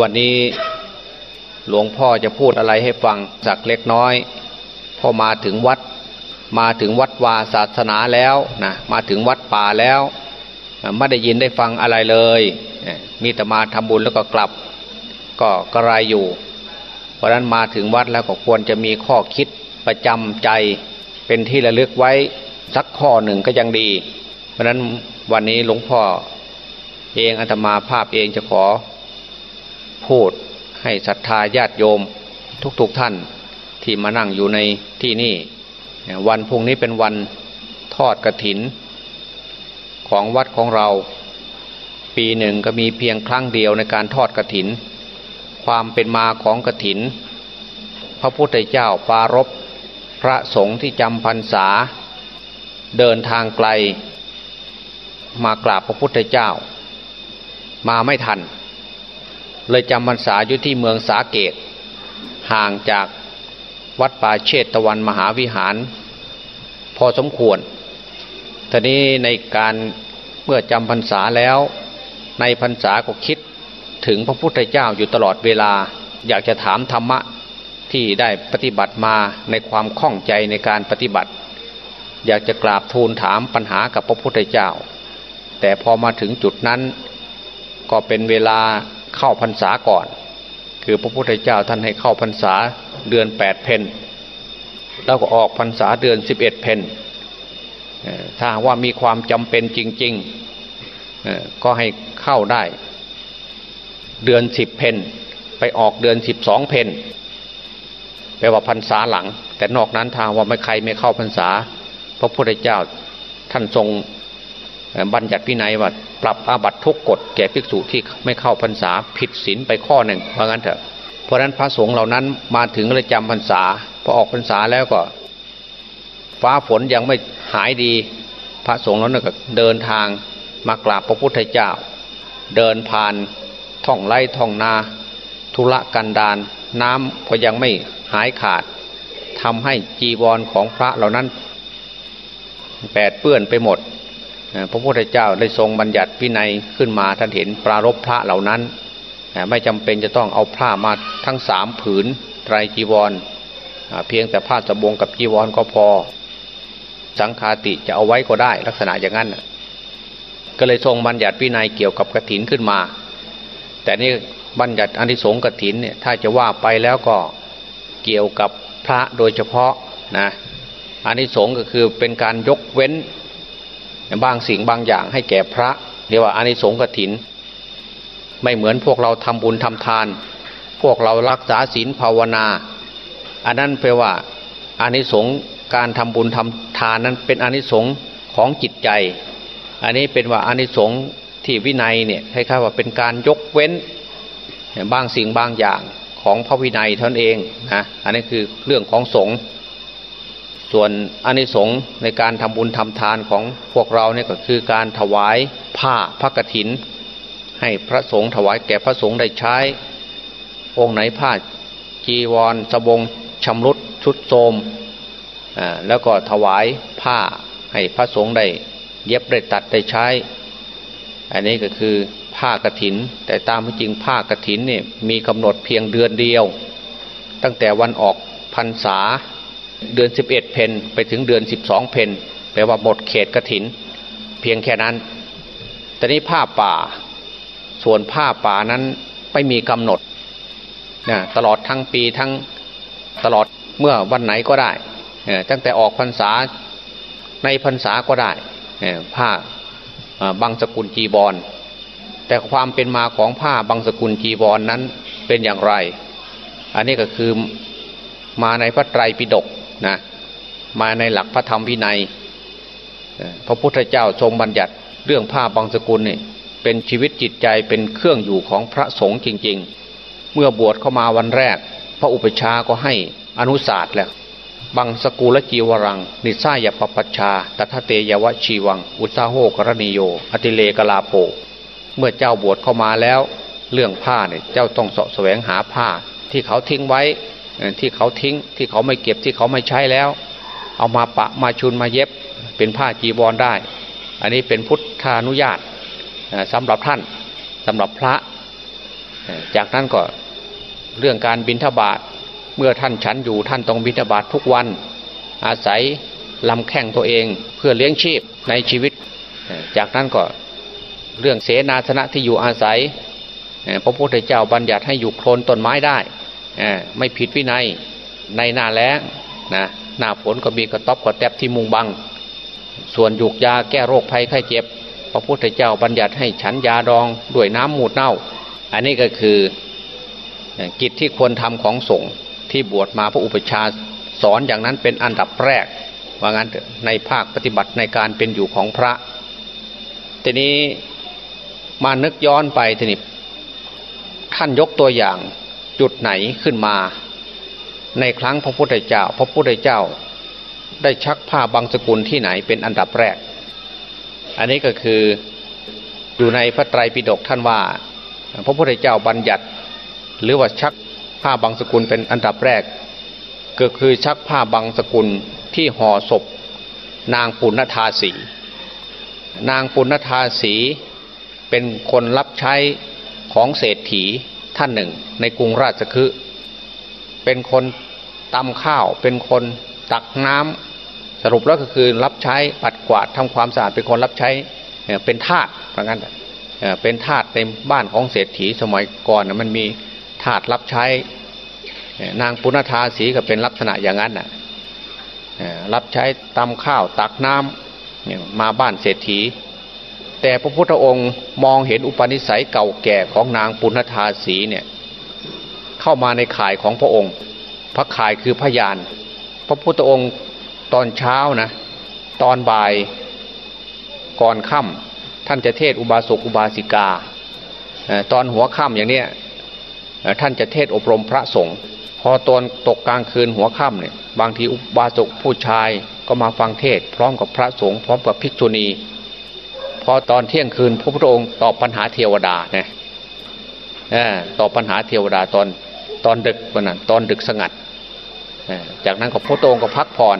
วันนี้หลวงพ่อจะพูดอะไรให้ฟังสักเล็กน้อยพอมาถึงวัด มาถึงวัดวาศาสนาแล้วนะมาถึงวัดป่าแล้วไม่ได้ยินได้ฟังอะไรเลย มีแต่มาทำบุญแล้วก็กลับ ก็กระไรอยู่ เพราะฉะนั้นมาถึงวัดแล้วก็ควรจะมีข้อคิดประจำใจเป็นที่ระลึกไว้สักข้อหนึ่งก็ยังดี เพราะฉะนั้นวันนี้หลวงพ่อเองอาตมาภาพเองจะขอ พูดให้ศรัทธาญาติโยมทุกๆทท่านที่มานั่งอยู่ในที่นี่ วันพุ่งนี้เป็นวันทอดกระถิน ของวัดของเรา ปีหนึ่งก็มีเพียงครั้งเดียวในการทอดกระถิน ความเป็นมาของกระถิน พระพุทธเจ้าปารบพระสงฆ์ที่จำพรรษา เดินทางไกล มากราบพระพุทธเจ้า มาไม่ทัน เลยจำพรรษาอยู่ที่เมืองสาเกต ห่างจากวัดป่าเชตตะวันมหาวิหาร พอสมควรทีนี้ในการเมื่อจำพรรษาแล้ว ในพรรษาก็คิดถึงพระพุทธเจ้าอยู่ตลอดเวลา อยากจะถามธรรมะที่ได้ปฏิบัติมาในความข้องใจในการปฏิบัติ อยากจะกราบทูลถามปัญหากับพระพุทธเจ้า แต่พอมาถึงจุดนั้น ก็เป็นเวลา เข้าพรรษาก่อน คือพระพุทธเจ้าท่านให้เข้าพรรษาเดือนแปดเพนแล้วก็ออกพรรษาเดือนสิบเอ็ดเพนถ้าว่ามีความจำเป็นจริง ๆ ก็ให้เข้าได้ เดือนสิบเพนไปออกเดือนสิบสองเพนแปลว่าพรรษาหลัง แต่นอกนั้นทางว่าไม่ใครไม่เข้าพรรษา พระพุทธเจ้าท่านทรง บัญญัติพินัยว่าปรับอาบัตทุกกฎแก่ภิกษุที่ไม่เข้าพรรษาผิดศีลไปข้อหนึ่งเพราะงั้นเถอะเพราะนั้นพระสงฆ์เหล่านั้นมาถึงเลยจำพรรษาพอออกพรรษาแล้วก็ ฟ้าฝนยังไม่หายดี พระสงฆ์เหล่านั้นก็เดินทางมากราบพระพุทธเจ้า เดินผ่านท่องไร่ท่องนา ธุระกันดารน้ำก็ยังไม่หายขาดทำให้จีวรของพระเหล่านั้นแปดเปื้อนไปหมด พระพุทธเจ้าได้ทรงบัญญัติวินัยขึ้นมาท่านเห็นปรารบพระเหล่านั้น ไม่จำเป็นจะต้องเอาผ้ามาทั้งสามผืนไตรจีวร เพียงแต่ผ้าสบงกับจีวรก็พอ สังคาติจะเอาไว้ก็ได้ลักษณะอย่างนั้นก็เลยทรงบัญญัติวินัยเกี่ยวกับกระถินขึ้นมา แต่นี่บัญญัติอนิสงส์กระถินเนี่ยถ้าจะว่าไปแล้วก็เกี่ยวกับพระโดยเฉพาะนะอนิสงส์ก็คือเป็นการยกเว้น บางสิ่งบางอย่างให้แก่พระเรียกว่าอานิสงส์กถิน ไม่เหมือนพวกเราทำบุญทำทาน พวกเรารักษาศีลภาวนา อันนั้นแปลว่าอานิสงส์การทำบุญทำทานนั้นเป็นอานิสงส์ของจิตใจ อันนี้เป็นว่าอานิสงส์ที่วินัยเนี่ยคล้ายๆว่าเป็นการยกเว้นบางสิ่งบางอย่างของพระวินัยท่านเองนะอันนี้คือเรื่องของสงฆ์ ส่วนอนิสงส์ในการทำบุญทำทานของพวกเราเนี่ยก็คือการถวายผ้าพระกฐิน ให้พระสงฆ์ถวายแก่พระสงฆ์ได้ใช้ องค์ไหนผ้าจีวรสบงชำรุดชุดโทมแล้วก็ถวายผ้าให้พระสงฆ์ได้ เย็บได้ตัดได้ใช้ อันนี้ก็คือผ้ากฐิน แต่ตามจริงผ้ากฐินเนี่ยมีกำหนดเพียงเดือนเดียว ตั้งแต่วันออกพรรษา เดือนสิบเอ็ดเพนไปถึงเดือนสิบสองเพนแปลว่าหมดเขตกระถิน เพียงแค่นั้น แต่นี้ผ้าป่า ส่วนผ้าป่านั้นไม่มีกำหนดนะตลอดทั้งปีทั้งตลอดเมื่อวันไหนก็ได้ตั้งแต่ออกพรรษาในพรรษาก็ได้ผ้าบางสกุลจีบอลแต่ความเป็นมาของผ้าบางสกุลจีบอลนนั้นเป็นอย่างไร อันนี้ก็คือมาในพระไตรปิฎก นะมาในหลักพระธรรมวินัยพระพุทธเจ้าทรงบัญญัติเรื่องผ้าบางสกุลนี่เป็นชีวิตจิตใจเป็นเครื่องอยู่ของพระสงฆ์จริง ๆ เมื่อบวชเข้ามาวันแรก พระอุปชาก็ให้อนุสาสตร์แล้วบางสกุลจีวรัง นิสายปปัชชาตถเตยวชีวัง อุตาโหกรณิโย อติเลกลาโภเมื่อเจ้าบวชเข้ามาแล้ว เรื่องผ้าเนี่ยเจ้าต้องสาะแสวงหาผ้าที่เขาทิ้งไว้ ที่เขาทิ้งที่เขาไม่เก็บที่เขาไม่ใช้แล้ว เอามาปะมาชุนมาเย็บเป็นผ้าจีวรได้ อันนี้เป็นพุทธานุญาตสำหรับท่านสำหรับพระ จากนั้นก็เรื่องการบินทบาทเมื่อท่านฉันอยู่ท่านต้องบินทบาททุกวัน อาศัยลำแข้งตัวเองเพื่อเลี้ยงชีพในชีวิต จากนั้นก็เรื่องเสนาสนะที่อยู่อาศัย พระพุทธเจ้าบัญญัติให้อยู่โคลนต้นไม้ได้ ไม่ผิดวินัยในหน้าแล้งนะหน้าฝนก็มีกระต๊อบกระแตบที่มุงบัง ส่วนยุกยาแก้โรคภัยไข้เจ็บ พระพุทธเจ้าบัญญัติให้ฉันยาดองด้วยน้ำมูดเน่า อันนี้ก็คือกิจที่ควรทำของสงฆ์ที่บวชมาพระอุปชาสอนอย่างนั้นเป็นอันดับแรก ว่างั้นในภาคปฏิบัติในการเป็นอยู่ของพระ ทีนี้มานึกย้อนไปทีนี้ท่านยกตัวอย่าง จุดไหนขึ้นมา ในครั้งพระพุทธเจ้า พระพุทธเจ้า ได้ชักผ้าบางสกุลที่ไหนเป็นอันดับแรก อันนี้ก็คืออยู่ในพระไตรปิฎกท่านว่า พระพุทธเจ้าบัญญัติ หรือว่าชักผ้าบางสกุลเป็นอันดับแรก ก็คือชักผ้าบางสกุลที่ห่อศพ นางปุณธาสี นางปุณธาสีเป็นคนรับใช้ของเศรษฐี ท่านหนึ่ง ในกรุงราชคฤห์เป็นคนตำข้าว เป็นคนตักน้ำสรุปแล้วก็คือรับใช้ปัดกวาดทำความสะอาดเป็นคนรับใช้เป็นทาสเพราะงั้นเป็นทาสในบ้านของเศรษฐีสมัยก่อนมันมีทาสรับใช้ นางปุณธาสีก็เป็นลักษณะอย่างนั้นนะรับใช้ตำข้าวตักน้ำมาบ้านเศรษฐี แต่พระพุทธองค์มองเห็นอุปนิสัยเก่าแก่ของนางปุณธาสีเนี่ยเข้ามาในข่ายของพระองค์ พระข่ายคือพยาน พระพุทธองค์ตอนเช้านะ ตอนบ่ายก่อนค่ำท่านจะเทศอุบาสกอุบาสิกา ตอนหัวค่ำอย่างเนี้ยท่านจะเทศอบรมพระสงฆ์พอตอนตกกลางคืนหัวค่ำเนี่ยบางทีอุบาสกผู้ชายก็มาฟังเทศพร้อมกับพระสงฆ์พร้อมกับภิกษุณี พอตอนเที่ยงคืนพระพุทธองค์ตอบปัญหาเทวดาเนี่ยตอบปัญหาเทวดาตอนตอนดึกวันนั้นตอนดึกสงัด จากนั้นก็พระองค์ก็พักผ่อน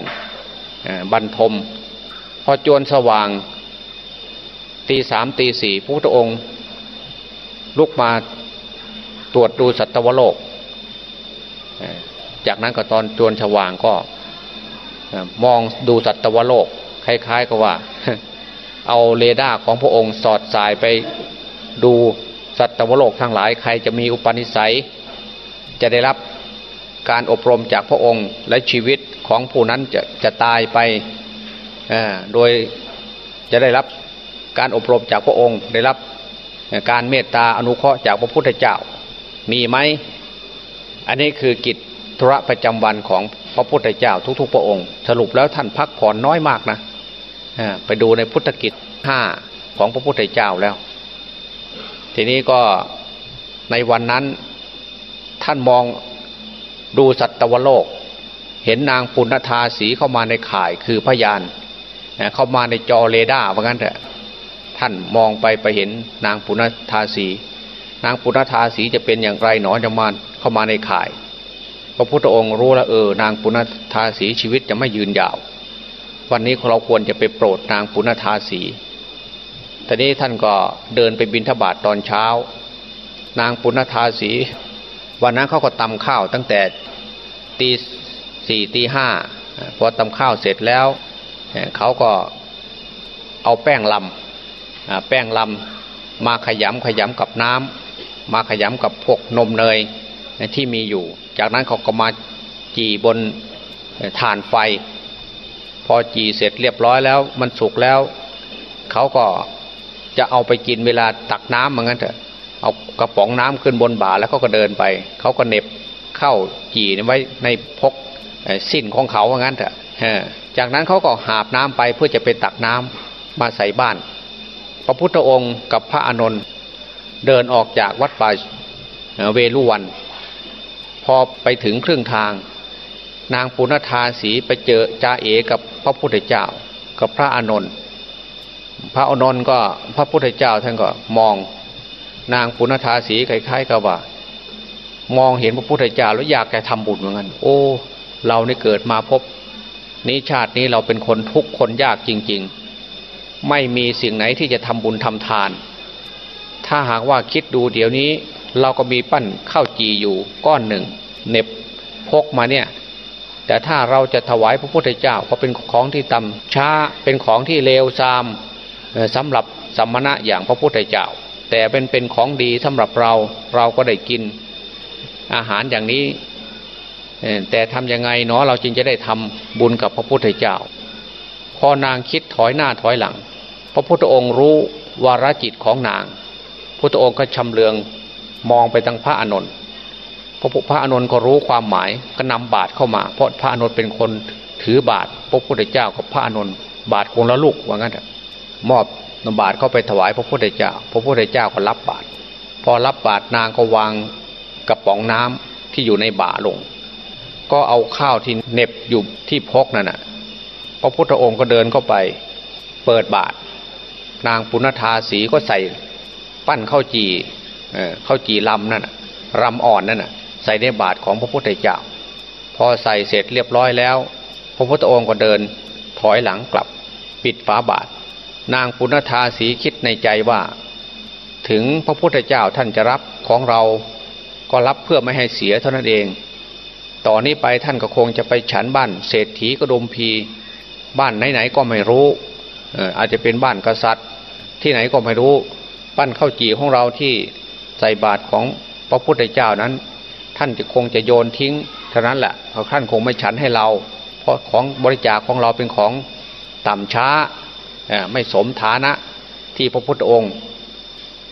บรรทม พอจวนสว่างตีสามตีสี่พระพุทธองค์ลุกมาตรวจดูสัตวโลก จากนั้นก็ตอนจวนสว่างก็มองดูสัตวโลก คล้ายๆกับว่า เอาเรดาร์ของพระองค์สอดสายไปดูสัตวโลกทั้งหลายใครจะมีอุปนิสัย จะได้รับการอบรมจากพระองค์และชีวิตของผู้นั้นจะจะตายไปโดยจะได้รับการอบรมจากพระองค์ ได้รับการเมตตาอนุเคราะห์จากพระพุทธเจ้า มีไหมอันนี้คือกิจธุระประจำวันของพระพุทธเจ้าทุกๆ พระองค์ สรุปแล้วท่านพักผ่อนน้อยมากนะ ไปดูในพุทธกิจห้าของพระพุทธเจ้าแล้ว ทีนี้ก็ในวันนั้นท่านมองดูสัตวโลก เห็นนางปุณธาสีเข้ามาในข่ายคือพยาน เข้ามาในจอเรดาร์ว่างั้นเถอะท่านมองไปไปเห็นนางปุณธาสี นางปุณธาสีจะเป็นอย่างไรหนอจะมาเข้ามาในข่าย พระพุทธองค์รู้แล้วเออนางปุณธาสีชีวิตจะไม่ยืนยาว วันนี้เราควรจะไปโปรดนางปุณธาสีทีนี้ท่านก็เดินไปบินทบาทตอนเช้า นางปุณธาสี วันนั้นเขาก็ตำข้าวตั้งแต่ตีสี่ตีห้าพอตำข้าวเสร็จแล้วเขาก็เอาแป้งลำแป้งลำมาขยำขยำกับน้ำมาขยำกับพวกนมเนยที่มีอยู่ จากนั้นเขาก็มาจีบนฐานไฟ พอจีเสร็จเรียบร้อยแล้ว มันสุกแล้วเขาก็จะเอาไปกินเวลาตักน้ำเหมือนกันเถอะเอากระป๋องน้ำขึ้นบนบ่าแล้วเขาก็เดินไป เขาก็เน็บเข้าจี่ไว้ในพกสิ้นของเขาว่างั้นเถอะจากนั้นเขาก็หาบน้ำไปเพื่อจะไปตักน้ำมาใส่บ้าน พระพุทธองค์กับพระอานนท์เดินออกจากวัดป่าเวลุวัน พอไปถึงครึ่งทาง นางปุณธาสีไปเจอจ่าเอกับพระพุทธเจ้ากับพระอานนท์พระอานนท์ก็พระพุทธเจ้าท่านก็มอง นางปุณธาสีคล้ายๆกับว่า มองเห็นพระพุทธเจ้าแล้วอยากแกทำบุญเหมือนกันโอ้ เราเนี่เกิดมาพบนี้ชาตินี้เราเป็นคนทุกข์คนยากจริง ๆ ไม่มีสิ่งไหนที่จะทำบุญทำทาน ถ้าหากว่าคิดดูเดี๋ยวนี้ เราก็มีปั้นข้าวจีอยู่ก้อนหนึ่งเน็บพกมาเนี่ย แต่ถ้าเราจะถวายพระพุทธเจ้าก็เป็นของที่ต่ำช้าเป็นของที่เลวทรามสำหรับสัมมณะอย่างพระพุทธเจ้า แต่เป็นเป็นของดีสำหรับเราเราก็ได้กินอาหารอย่างนี้ แต่ทำยังไงเนาะเราจึงจะได้ทำบุญกับพระพุทธเจ้า พอนางคิดถอยหน้าถอยหลัง พระพุทธองค์รู้วาระจิตของนาง พุทธองค์ก็ชำเลืองมองไปทางพระอานนท์ พระพระอานนก็รู้ความหมายก็นำบาตรเข้ามา เพราะพระอานนเป็นคนถือบาตรพระพุทธเจ้ากับพระอานนบาตรคงละลูกว่างั้นมอบนบาตรเข้าไปถวายพระพุทธเจ้า พระพุทธเจ้าก็รับบาตรพอรับบาตรนางก็วางกระป๋องน้ำที่อยู่ในบ่าลง ก็เอาข้าวที่เน็บอยู่ที่พกนั่นน่ะ พระพุทธองค์ก็เดินเข้าไป เปิดบาตรนางปุณธาสีก็ใส่ปั้นข้าวจีข้าวจีลำนั่นรำอ่อนนั่นใส่ในบาตรของพระพุทธเจ้าพอใส่เสร็จเรียบร้อยแล้ว พระพุทธองค์ก็เดินถอยหลังกลับ ปิดฝาบาตรนางปุณธาสีคิดในใจว่า ถึงพระพุทธเจ้าท่านจะรับของเราก็รับเพื่อไม่ให้เสียเท่านั้นเอง ต่อนนี้ไปท่านก็คงจะไปฉันบ้านเศรษฐีกระดมพีบ้านไหนๆก็ไม่รู้ อาจจะเป็นบ้านกษัตริย์ ที่ไหนก็ไม่รู้ ปั้นข้าวจีของเราที่ใส่บาตรของพระพุทธเจ้านั้น ท่านจะคงจะโยนทิ้งเท่านั้นแหละเพราะท่านคงไม่ฉันให้เรา เพราะของบริจาคของเราเป็นของต่ำช้าไม่สมฐานะที่พระพุทธองค์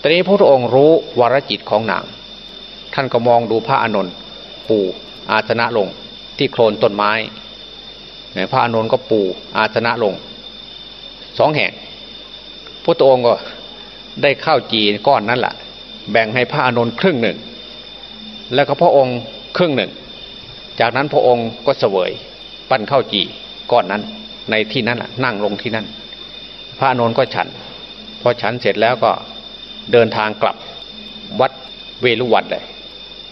ตอนนี้พระพุทธองค์รู้วรจิตของนาง ท่านก็มองดูพระอานนท์ปูอาสนะลงที่โคลนต้นไม้พระอานนท์ก็ปูอาสนะลงสองแห่งพระพุทธองค์ก็ได้ข้าวจีก้อนนั้นแหละแบ่งให้พระอานนท์ครึ่งหนึ่ง แล้วก็พระองค์ครึ่งหนึ่ง จากนั้นพระองค์ก็เสวย ปั้นข้าวจีก้อนนั้นในที่นั้นนั่งลงที่นั่น พระนนท์ก็ฉัน พอฉันเสร็จแล้วก็เดินทางกลับวัดเวลุวันเลย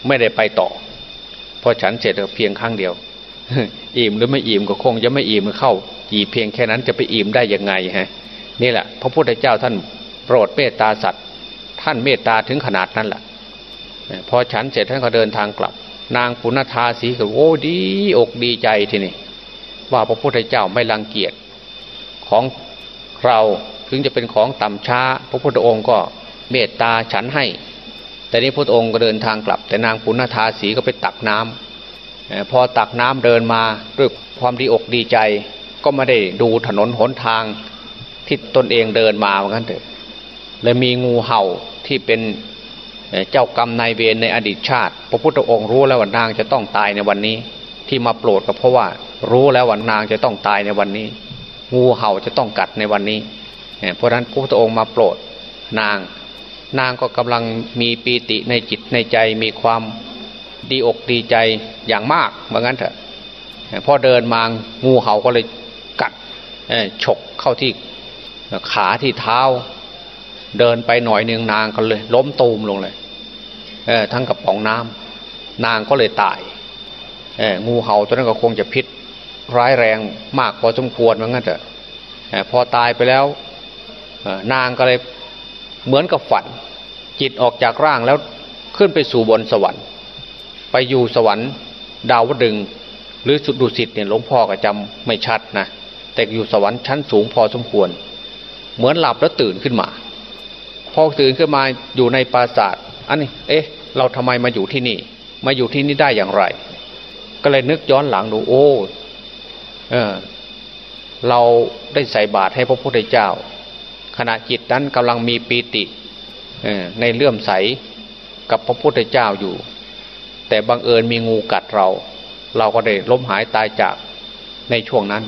ไม่ได้ไปต่อ พอฉันเสร็จเพียงครั้งเดียวอิ่มหรือไม่อิ่มก็คงจะไม่อิ่มเข้าจีเพียงแค่นั้นจะไปอิ่มได้ยังไงฮะนี่แหละ พระพุทธเจ้าท่านโปรดเมตตาสัตว์ ท่านเมตตาถึงขนาดนั้นแหละ พอฉันเสร็จท่านก็เดินทางกลับ นางปุณธาสีก็โอ้ดีอกดีใจทีนี่ว่าพระพุทธเจ้าไม่รังเกียจของเราถึงจะเป็นของต่ำช้า พระพุทธองค์ก็เมตตาฉันให้ แต่นี้พระองค์ก็เดินทางกลับ แต่นางปุณธาสีก็ไปตักน้ำพอตักน้ำเดินมาด้วยความดีอกดีใจ ก็ไม่ได้ดูถนนหนทางที่ตนเองเดินมาเหมือนกันเถอะและมีงูเห่าที่เป็น เจ้ากรรมนายเวรในอดีตชาติ พระพุทธองค์รู้แล้วว่านางจะต้องตายในวันนี้ ที่มาโปรดก็เพราะว่า รู้แล้วว่านางจะต้องตายในวันนี้ งูเห่าจะต้องกัดในวันนี้เพราะฉะนั้นพระพุทธองค์มาโปรดนาง นางก็กำลังมีปีติในจิตในใจมีความดีอกดีใจอย่างมากเหมือนกันเถอะพอเดินมางูเห่าก็เลยกัดฉกเข้าที่ขาที่เท้า เดินไปหน่อยหนึ่งนางก็เลย ล้มตูมลงเลยเออทั้งกระป๋องน้ำนางก็เลยตายเอองูเห่าตัวนั้นก็คงจะพิษร้ายแรงมากพอสมควรเหมือนกันเถอะพอตายไปแล้วนางก็เลยเหมือนกับฝัน จิตออกจากร่างแล้วขึ้นไปสู่บนสวรรค์ ไปอยู่สวรรค์ ดาวดึง หรือสุดุสิตเนี่ยหลวงพ่อก็จำไม่ชัดนะแต่อยู่สวรรค์ชั้นสูงพอสมควร เหมือนหลับแล้วตื่นขึ้นมา พอตื่นขึ้นมาอยู่ในปราสาทอันนี้ เอ๊ะ เราทำไมมาอยู่ที่นี่ มาอยู่ที่นี่ได้อย่างไร ก็เลยนึกย้อนหลังดูโอ้เออเราได้ใส่บาตรให้พระพุทธเจ้า ขณะจิตนั้นกำลังมีปีติในเลื่อมใสกับพระพุทธเจ้าอยู่ แต่บังเอิญมีงูกัดเรา เราก็ได้ล้มหายตายจากในช่วงนั้น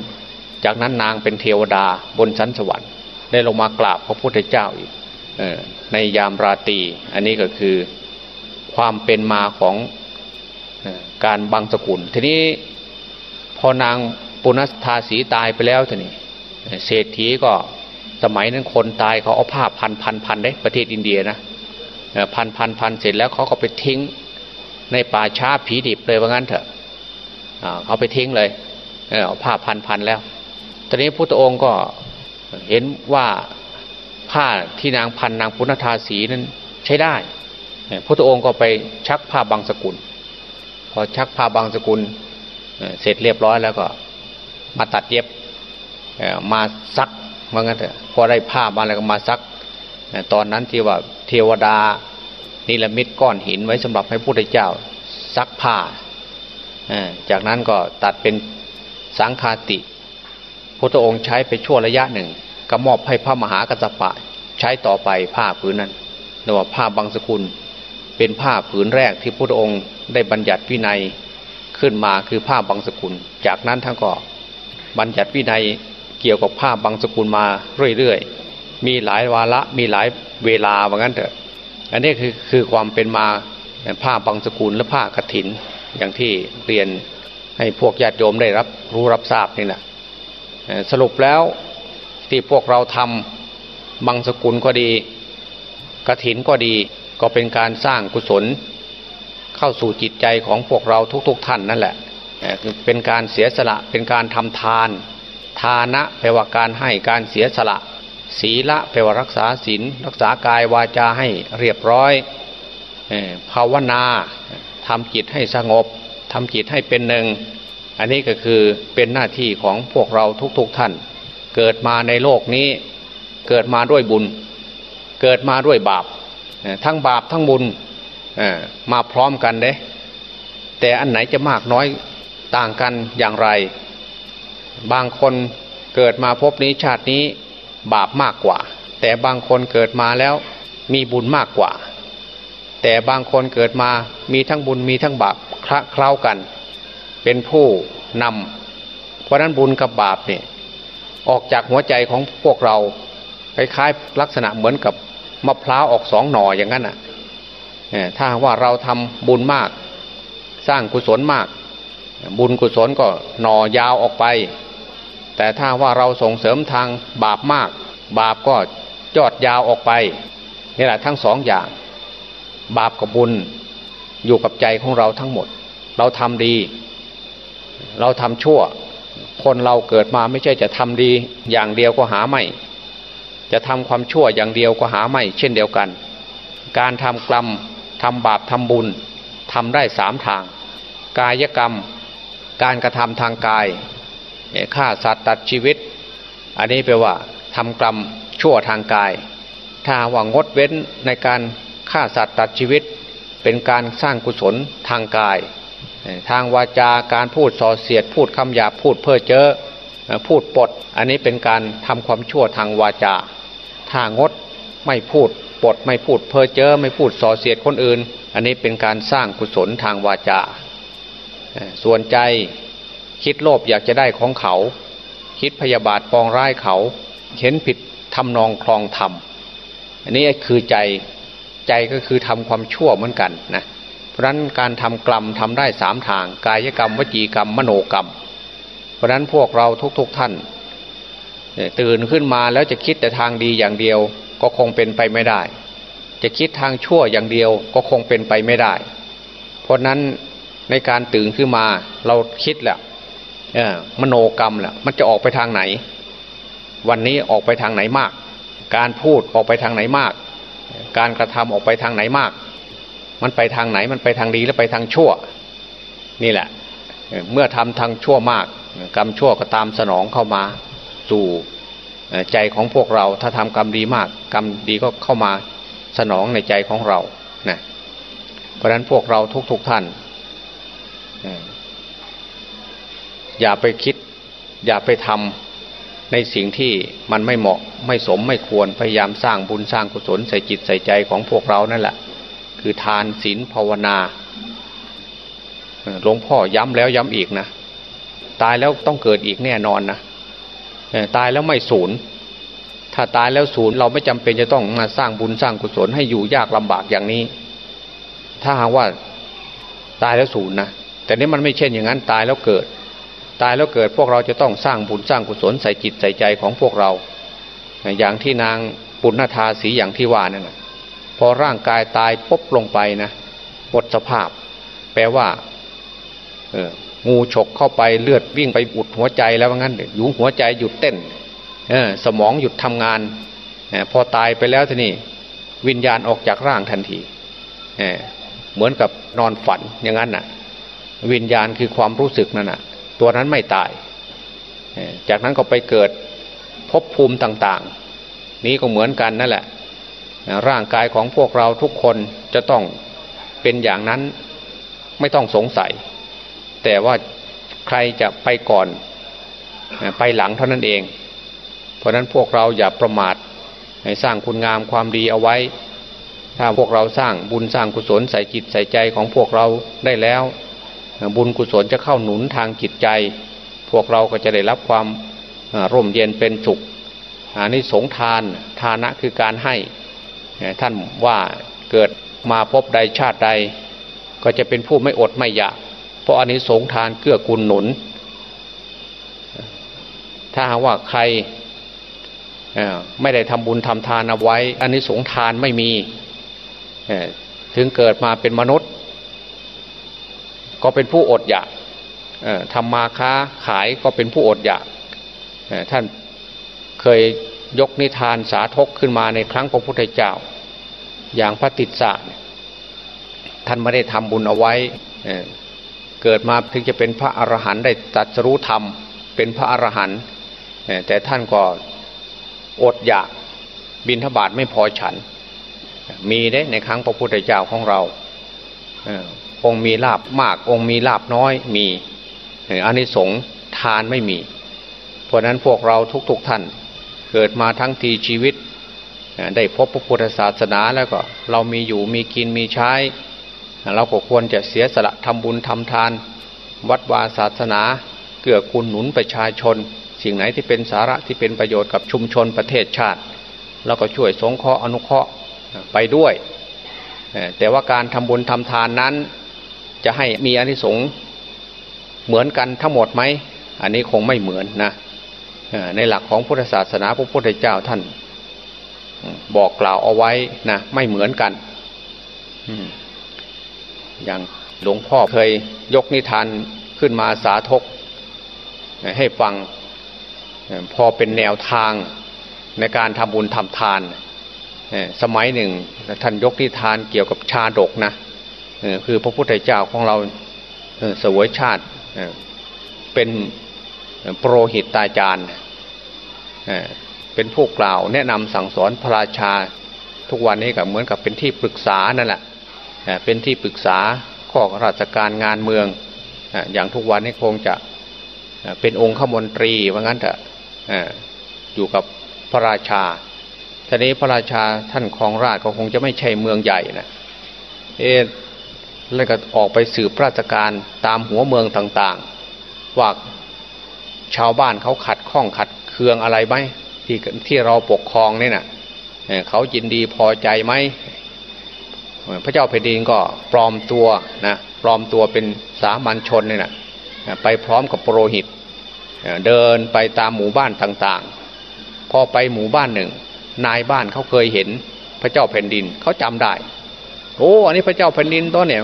จากนั้นนางเป็นเทวดาบนชั้นสวรรค์ ได้ลงมากราบพระพุทธเจ้าอีก ในยามราตรีอันนี้ก็คือความเป็นมาของการบังสกุล ทีนี้พอนางปุณสธาสีตายไปแล้วทีนี้เศรษฐีก็สมัยนั้นคนตายเขาเอาผ้าพันพันพันได้ประเทศอินเดียนะพันพันพันเสร็จแล้วเขาก็ไปทิ้งในป่าช้าผีดิบเลยว่างั้นเถอะเขาไปทิ้งเลยเอาผ้าพันพันแล้ว ตอนนี้พุทธองค์ก็เห็นว่า ผ้าที่นางพันนางพุทธทาสีนั้นใช้ได้พระองค์ก็ไปชักผ้าบางสกุล พอชักผ้าบางสกุลเสร็จเรียบร้อยแล้วก็ มาตัดเย็บมาซักว่างั้นเถอะพอได้ผ้ามาแล้วก็มาซัก ตอนนั้นที่ว่าเทวดานิลมิตก้อนหินไว้สำหรับให้พระพุทธเจ้าซักผ้าจากนั้นก็ตัดเป็นสังคาติ พระองค์ใช้ไปชั่วระยะหนึ่ง ก็มอบให้พระมหากัสปะใช้ต่อไปผ้าผืนนั้นเรียกว่าผ้าบางสกุล เป็นผ้าผืนแรกที่พระองค์ได้บัญญัติวินัยขึ้นมาคือผ้าบางสกุล จากนั้นท่านก็บัญญัติวินัยเกี่ยวกับผ้าบางสกุลมาเรื่อยๆ มีหลายวาระมีหลายเวลาว่างั้นเถอะ อันนี้คือคือความเป็นมาผ้าบางสกุลและผ้ากรถิน อย่างที่เรียนให้พวกญาติโยมได้รับรู้รับทราบนี่แหละสรุปแล้ว ที่พวกเราทำบางสกุลก็ดีกระถินก็ดีก็เป็นการสร้างกุศล เข้าสู่จิตใจของพวกเราทุกๆทท่านนั่นแหละเป็นการเสียสละเป็นการทำทาน ทานะแปลว่าการให้การเสียสละ ศีละแปลว่ารักษาศีลรักษากายวาจาให้เรียบร้อยภาวนาทำจิตให้สงบทำจิตให้เป็นหนึ่ง อันนี้ก็คือเป็นหน้าที่ของพวกเราทุกๆทท่าน เกิดมาในโลกนี้ เกิดมาด้วยบุญ เกิดมาด้วยบาปทั้งบาปทั้งบุญมาพร้อมกันเด้แต่อันไหนจะมากน้อยต่างกันอย่างไร บางคนเกิดมาพบนี้ชาตินี้บาปมากกว่า แต่บางคนเกิดมาแล้วมีบุญมากกว่า แต่บางคนเกิดมามีทั้งบุญมีทั้งบาปคละเคล้ากัน เป็นผู้นำเพราะนั้นบุญกับบาปเนี่ย ออกจากหัวใจของพวกเราคล้ายๆลักษณะเหมือนกับมะพร้าวออกสองหน่ออย่างนั้นอะถ้าว่าเราทำบุญมาก สร้างกุศลมาก บุญกุศลก็หน่อยาวออกไป แต่ถ้าว่าเราส่งเสริมทางบาปมาก บาปก็จอดยาวออกไปนี่แหละทั้งสองอย่าง บาปกับบุญอยู่กับใจของเราทั้งหมด เราทำดี เราทำชั่ว คนเราเกิดมาไม่ใช่จะทำดีอย่างเดียวก็หาไม่ จะทำความชั่วอย่างเดียวก็หาไม่ เช่นเดียวกัน การทำกรรมทำบาปทำบุญทำได้สามทาง กายกรรม การกระทำทางกายฆ่าสัตว์ตัดชีวิต อันนี้แปลว่าทำกรรมชั่วทางกาย ถ้าว่างดเว้นในการฆ่าสัตว์ตัดชีวิต เป็นการสร้างกุศลทางกาย ทางวาจาการพูดส่อเสียด พูดคำหยาพูดเพ้อเจ้อพูดปด อันนี้เป็นการทำความชั่วทางวาจาถ้างดไม่พูดปดไม่พูดเพ้อเจ้อไม่พูดส่อเสียดคนอื่น อันนี้เป็นการสร้างกุศลทางวาจา ส่วนใจคิดโลภอยากจะได้ของเขา คิดพยาบาทปองร้ายเขาเห็นผิดทำนองคลองธรรมอันนี้คือใจใจก็คือทำความชั่วเหมือนกันนะ เพราะนั้นการทำกรรมทำได้สามทาง กายกรรม วจีกรรม มโนกรรม เพราะนั้นพวกเราทุกๆทท่านตื่นขึ้นมาแล้วจะคิดแต่ทางดีอย่างเดียวก็คงเป็นไปไม่ได้ จะคิดทางชั่วอย่างเดียวก็คงเป็นไปไม่ได้ เพราะนั้นในการตื่นขึ้นมาเราคิดแหละมโนกรรมแหละมันจะออกไปทางไหน วันนี้ออกไปทางไหนมาก การพูดออกไปทางไหนมาก การกระทำออกไปทางไหนมาก มันไปทางไหนมันไปทางดีหรือไปทางชั่ว นี่แหละ เมื่อทำทางชั่วมาก กรรมชั่วก็ตามสนองเข้ามาสู่ใจของพวกเรา ถ้าทำกรรมดีมาก กรรมดีก็เข้ามาสนองในใจของเรานะเพราะฉะนั้นพวกเราทุกๆทท่าน อย่าไปคิด อย่าไปทำในสิ่งที่มันไม่เหมาะไม่สมไม่ควรพยายามสร้างบุญสร้างกุศลใส่จิตใส่ใจของพวกเรานั่นแหละ คือทานศีลภาวนาหลวงพ่อย้ำแล้วย้ำอีกนะ ตายแล้วต้องเกิดอีกแน่นอนนะตายแล้วไม่สูญถ้าตายแล้วสูญเราไม่จำเป็นจะต้องมาสร้างบุญสร้างกุศลให้อยู่ยากลำบากอย่างนี้ ถ้าหากว่าตายแล้วสูญนะแต่นี้มันไม่เช่นอย่างนั้นตายแล้วเกิด ตายแล้วเกิดพวกเราจะต้องสร้างบุญสร้างกุศลใส่จิตใส่ใจของพวกเรา อย่างที่นางปุณณธาสีอย่างที่ว่านั่นนะ พอร่างกายตายปุ๊บลงไปนะหมดสภาพ แปลว่าเอองูฉกเข้าไปเลือดวิ่งไปอุดหัวใจแล้วว่างั้นอยู่หัวใจหยุดเต้นสมองหยุดทำงานพอตายไปแล้วทีนี้วิญญาณออกจากร่างทันทีเหมือนกับนอนฝันอย่างนั้นน่ะ วิญญาณคือความรู้สึกนั่นน่ะ ตัวนั้นไม่ตาย จากนั้นก็ไปเกิดภพภูมิต่าง ๆ นี้ก็เหมือนกันนั่นแหละ ร่างกายของพวกเราทุกคนจะต้องเป็นอย่างนั้นไม่ต้องสงสัย แต่ว่าใครจะไปก่อนไปหลังเท่านั้นเอง เพราะนั้นพวกเราอย่าประมาทให้สร้างคุณงามความดีเอาไว้ ถ้าพวกเราสร้างบุญสร้างกุศลใส่จิตใส่ใจของพวกเราได้แล้ว บุญกุศลจะเข้าหนุนทางจิตใจ พวกเราก็จะได้รับความร่มเย็นเป็นสุขอันนี้สงทานทานะคือการให้ ท่านว่าเกิดมาพบใดชาติใด ก็จะเป็นผู้ไม่อดไม่อยากเพราะอันนี้สงทานเกื้อกูลหนุน ถ้าหากว่าใครไม่ได้ทำบุญทำทานเอาไว้ อันนี้สงทานไม่มีถึงเกิดมาเป็นมนุษย์ ก็เป็นผู้อดอยากทำมาค้าขายก็เป็นผู้อดอยากท่านเคย ยกนิทานสาธกขึ้นมาในครั้งพระพุทธเจ้า อย่างพระติสสะท่านไม่ได้ทำบุญเอาไว้ เกิดมาถึงจะเป็นพระอรหันต์ได้ตัดรู้ธรรม เป็นพระอรหันต์แต่ท่านก็อดอยากบินทบาทไม่พอฉัน มีได้ในครั้งพระพุทธเจ้าของเราองค์มีลาบมากองค์มีลาบน้อยมีอันนี้สงทานไม่มี เพราะนั้นพวกเราทุกๆทท่าน เกิดมาทั้งทีชีวิต ได้พบพระพุทธศาสนาแล้วก็เรามีอยู่มีกินมีใช้ เราก็ควรจะเสียสละทำบุญทำทาน วัดวาศาสนา เกื้อกูลหนุนประชาชน สิ่งไหนที่เป็นสาระที่เป็นประโยชน์กับชุมชนประเทศชาติแล้วก็ช่วยสงเคราะห์อนุเคราะห์ไปด้วย แต่ว่าการทำบุญทำทานนั้น จะให้มีอนิสงส์เหมือนกันทั้งหมดไหม อันนี้คงไม่เหมือนนะ ในหลักของพุทธศาสนาพระพุทธเจ้าท่าน บอกกล่าวเอาไว้นะไม่เหมือนกันอย่างหลวงพ่อเคยยกนิทานขึ้นมาสาธกให้ฟังพอเป็นแนวทางในการทำบุญทำทานสมัยหนึ่งท่านยกนิทานเกี่ยวกับชาดกนะคือพระพุทธเจ้าของเราสวยชาติเป็น โปรหิตตาจารย์เป็นผู้กล่าวแนะนำสั่งสอนพระราชา ทุกวันนี้ก็เหมือนกับเป็นที่ปรึกษานั่นแหละเป็นที่ปรึกษาข้อราชการงานเมือง อย่างทุกวันนี้คงจะเป็นองค์ขมนตรีว่างั้นเถอะอยู่กับพระราชาทีนี้พระราชาท่านครองราชก็คงจะไม่ใช่เมืองใหญ่นะเอ๊แล้วก็ออกไปสืบราชการตามหัวเมืองต่างๆ ว่า ชาวบ้านเขาขัดข้องขัดเคืองอะไรไหมที่ที่เราปกครองนี่นะเขายินดีพอใจไหมพระเจ้าแผ่นดินก็ปลอมตัวนะปลอมตัวเป็นสามัญชนเนี่ยนะไปพร้อมกับโปรหิต เดินไปตามหมู่บ้านต่างๆ พอไปหมู่บ้านหนึ่ง นายบ้านเขาเคยเห็นพระเจ้าแผ่นดินเขาจำได้ โอ้อันนี้พระเจ้าแผ่นดินตัวเนี่ย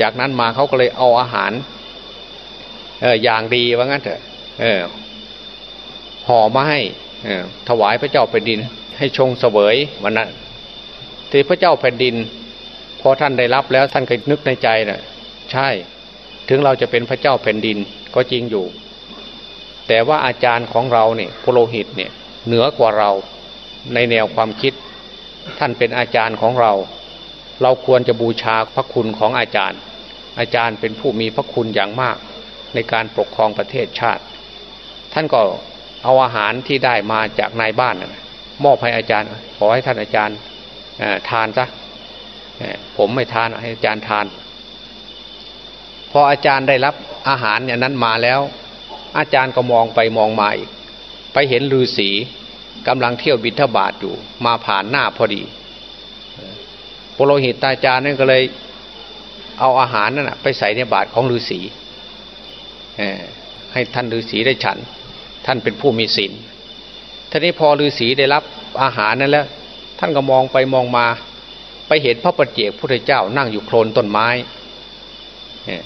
จากนั้นมาเขาก็เลยเอาอาหาร เอออย่างดีว่างั้นเถอะเออห่อมาให้เออถวายพระเจ้าแผ่นดิน ให้ชงเสวยวันนั้นที่พระเจ้าแผ่นดินพอท่านได้รับแล้วท่านก็นึกในใจนะ่ะ ใช่ ถึงเราจะเป็นพระเจ้าแผ่นดินก็จริงอยู่ แต่ว่าอาจารย์ของเราเนี่ยโพโลหิตเนี่ยเหนือกว่าเราในแนวความคิด ท่านเป็นอาจารย์ของเรา เราควรจะบูชาพระคุณของอาจารย์ อาจารย์เป็นผู้มีพระคุณอย่างมาก ในการปกครองประเทศชาติ ท่านก็เอาอาหารที่ได้มาจากนายบ้านมอบให้อาจารย์ ขอให้ท่านอาจารย์ทานซะผมไม่ทานให้อาจารย์ทาน พออาจารย์ได้รับอาหารอย่างนั้นมาแล้ว อาจารย์ก็มองไปมองมาอีก ไปเห็นฤาษีกำลังเที่ยวบิณฑบาตอยู่ มาผ่านหน้าพอดีโปโลหิตอาจารย์นั่นก็เลยเอาอาหารนั่นไปใส่ในบาตรของฤาษี ให้ท่านฤาษีได้ฉัน ท่านเป็นผู้มีศีลทีนี้พอฤาษีได้รับอาหารนั้นแล้ว ท่านก็มองไปมองมา ไปเห็นพระปฏิเจกพุทธเจ้านั่งอยู่โคลนต้นไม้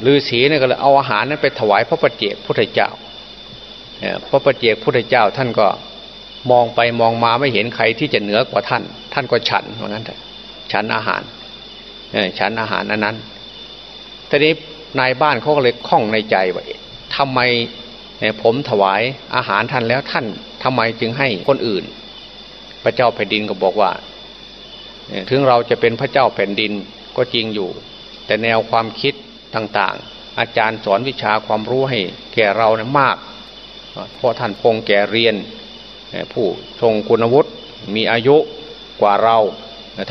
ฤาษีนี่ก็เลยเอาอาหารนั้นไปถวายพระปฏิเจกพุทธเจ้าพระปฏิเจกพุทธเจ้าท่านก็มองไปมองมาไม่เห็นใครที่จะเหนือกว่าท่าน ท่านก็ฉันว่างั้นเถอะฉันอาหารฉันอาหารอันนั้นทีนี้นายบ้านเขาก็เลยคล่องในใจว่า ทำไมผมถวายอาหารท่านแล้วท่านทำไมจึงให้คนอื่น พระเจ้าแผ่นดินก็บอกว่า ถึงเราจะเป็นพระเจ้าแผ่นดินก็จริงอยู่ แต่แนวความคิดต่างๆ อาจารย์สอนวิชาความรู้ให้แก่เรานะมากเพราะท่านพงแก่เรียน ผู้ทรงคุณวุฒิมีอายุกว่าเรา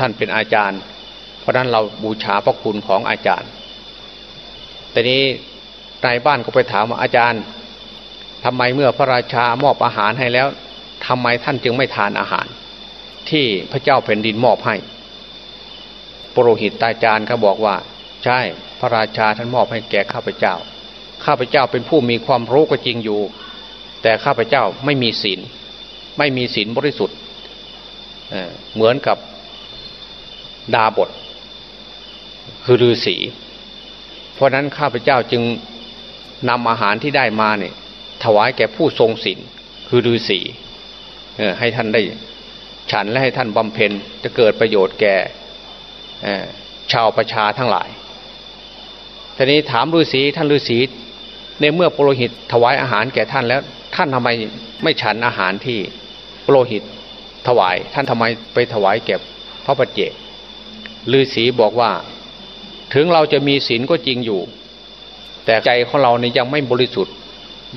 ท่านเป็นอาจารย์ เพราะนั้นเราบูชาพระคุณของอาจารย์แต่นี้ นายบ้านก็ไปถามว่าอาจารย์ทำไมเมื่อพระราชามอบอาหารให้แล้วทำไมท่านจึงไม่ทานอาหาร ที่พระเจ้าแผ่นดินมอบให้ปรหิตตาจารย์เขาบอกว่า ใช่พระราชาท่านมอบให้แก่ข้าพเจ้า ข้าพเจ้าเป็นผู้มีความรู้ก็จริงอยู่ แต่ข้าพเจ้าไม่มีศีลไม่มีศีลบริสุทธิ์เหมือนกับดาบทคือฤาษีเพราะนั้นข้าพเจ้าจึง นำอาหารที่ได้มาเนี่ยถวายแก่ผู้ทรงศีลคือฤาษีให้ท่านได้ฉันและให้ท่านบำเพ็ญจะเกิดประโยชน์แก่ชาวประชาทั้งหลายทีนี้ถามฤาษีท่านฤาษีในเมื่อโปรหิตถวายอาหารแก่ท่านแล้ว ท่านทำไมไม่ฉันอาหารที่โปรหิตถวาย ท่านทำไมไปถวายแก่พระปัจเจกฤาษีบอกว่า ถึงเราจะมีศีลก็จริงอยู่ แต่ใจของเราเนี่ยยังไม่บริสุทธิ์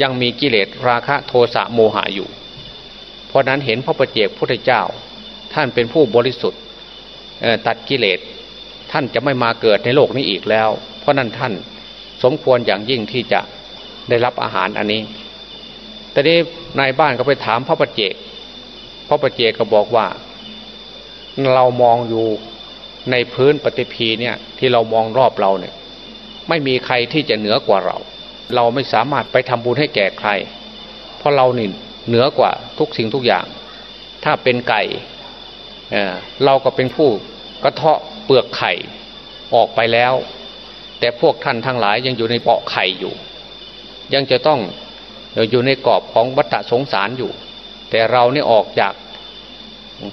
ยังมีกิเลสราคะโทสะโมหะอยู่ เพราะนั้นเห็นพระปัจเจกพุทธเจ้า ท่านเป็นผู้บริสุทธิ์ตัดกิเลสท่านจะไม่มาเกิดในโลกนี้อีกแล้ว เพราะนั้นท่านสมควรอย่างยิ่งที่จะได้รับอาหารอันนี้ แต่นี้นายบ้านก็ไปถามพระปัจเจก พระปัจเจกก็บอกว่า เรามองอยู่ในพื้นปฏิพีเนี่ยที่เรามองรอบเราเนี่ย ไม่มีใครที่จะเหนือกว่าเรา เราไม่สามารถไปทำบุญให้แก่ใคร เพราะเรานี่เหนือกว่าทุกสิ่งทุกอย่าง ถ้าเป็นไก่เเราก็เป็นผู้กระเทาะเปลือกไข่ออกไปแล้ว แต่พวกท่านทั้งหลายยังอยู่ในเปาะไข่อยู่ ยังจะต้องอยู่ในกรอบของวัฏสงสารอยู่ แต่เราเนี่ยออกจาก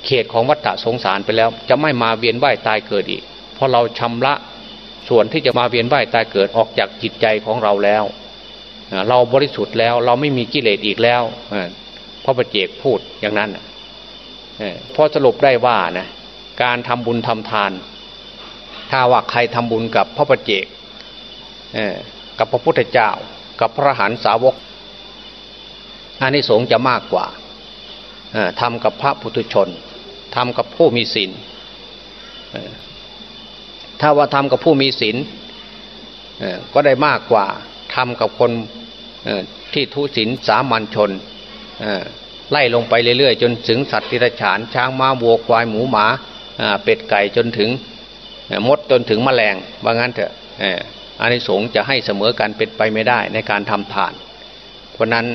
เขตของวัฏสงสารไปแล้ว จะไม่มาเวียนว่ายตายเกิดอีก เพราะเราชำระ ส่วนที่จะมาเวียนว่ายตายเกิดออกจากจิตใจของเราแล้ว เราบริสุทธิ์แล้วเราไม่มีกิเลสอีกแล้วพระประเจกพูดอย่างนั้นพอสรุปได้ว่านะการทำบุญทำทาน ถ้าว่าใครทำบุญกับพระประเจกกับพระพุทธเจ้า กับพระหันสาวกอันนี้สงจะมากกว่าทำกับพระพุทธชนทำกับผู้มีศีล ถ้าว่าทำกับผู้มีศีลก็ได้มากกว่าทำกับคนที่ทุศีลสามัญชนไล่ลงไปเรื่อยๆ จนถึงสัตว์ทิรฉานช้างม้าวัวควายหมูหมาเป็ดไก่จนถึงมดจนถึงแมลงว่างั้นเถอะอานิสงส์จะให้เสมอกันเป็นไปไม่ได้ในการทำทาน เพราะนั้น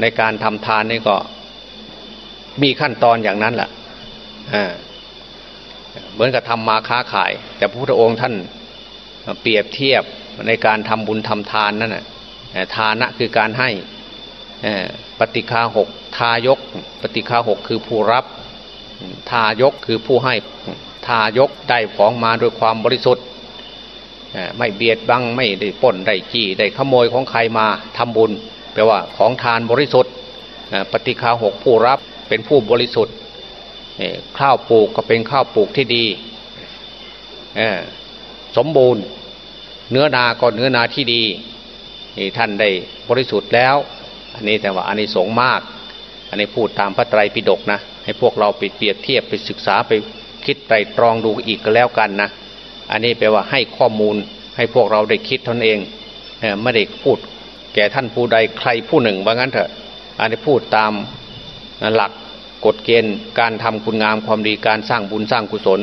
ในการทำทานนี่ก็มีขั้นตอนอย่างนั้นแหละ เหมือนกับทำมาค้าขาย แต่พระพุทธองค์ท่านเปรียบเทียบในการทำบุญทำทานนั่นแหะทานะคือการให้ปฏิฆาหกทายก ปฏิฆาหกคือผู้รับ ทายกคือผู้ให้ทายกได้ของมาด้วยความบริสุทธิ์ไม่เบียดบังไม่ได้ป่นได้จี้ได้ขโมยของใครมาทำบุญแปลว่าของทานบริสุทธิ์ปฏิฆาหกผู้รับเป็นผู้บริสุทธิ์ ข้าวปลูกก็เป็นข้าวปลูกที่ดีสมบูรณ์ เนื้อนาก็เนื้อนาที่ดีท่านได้บริสุทธิ์แล้ว อันนี้แต่ว่าอันนี้สงมาก อันนี้พูดตามพระไตรปิฎกนะ ให้พวกเราไปเปรียบเทียบไปศึกษาไปคิดไตรตรองดูอีกก็แล้วกันนะ อันนี้แปลว่าให้ข้อมูลให้พวกเราได้คิดตนเองไม่ได้พูดแก่ท่านผู้ใดใครผู้หนึ่งว่างั้นเถอะ อันนี้พูดตามหลัก กฎเกณฑ์การทำคุณงามความดีการสร้างบุญสร้างกุศล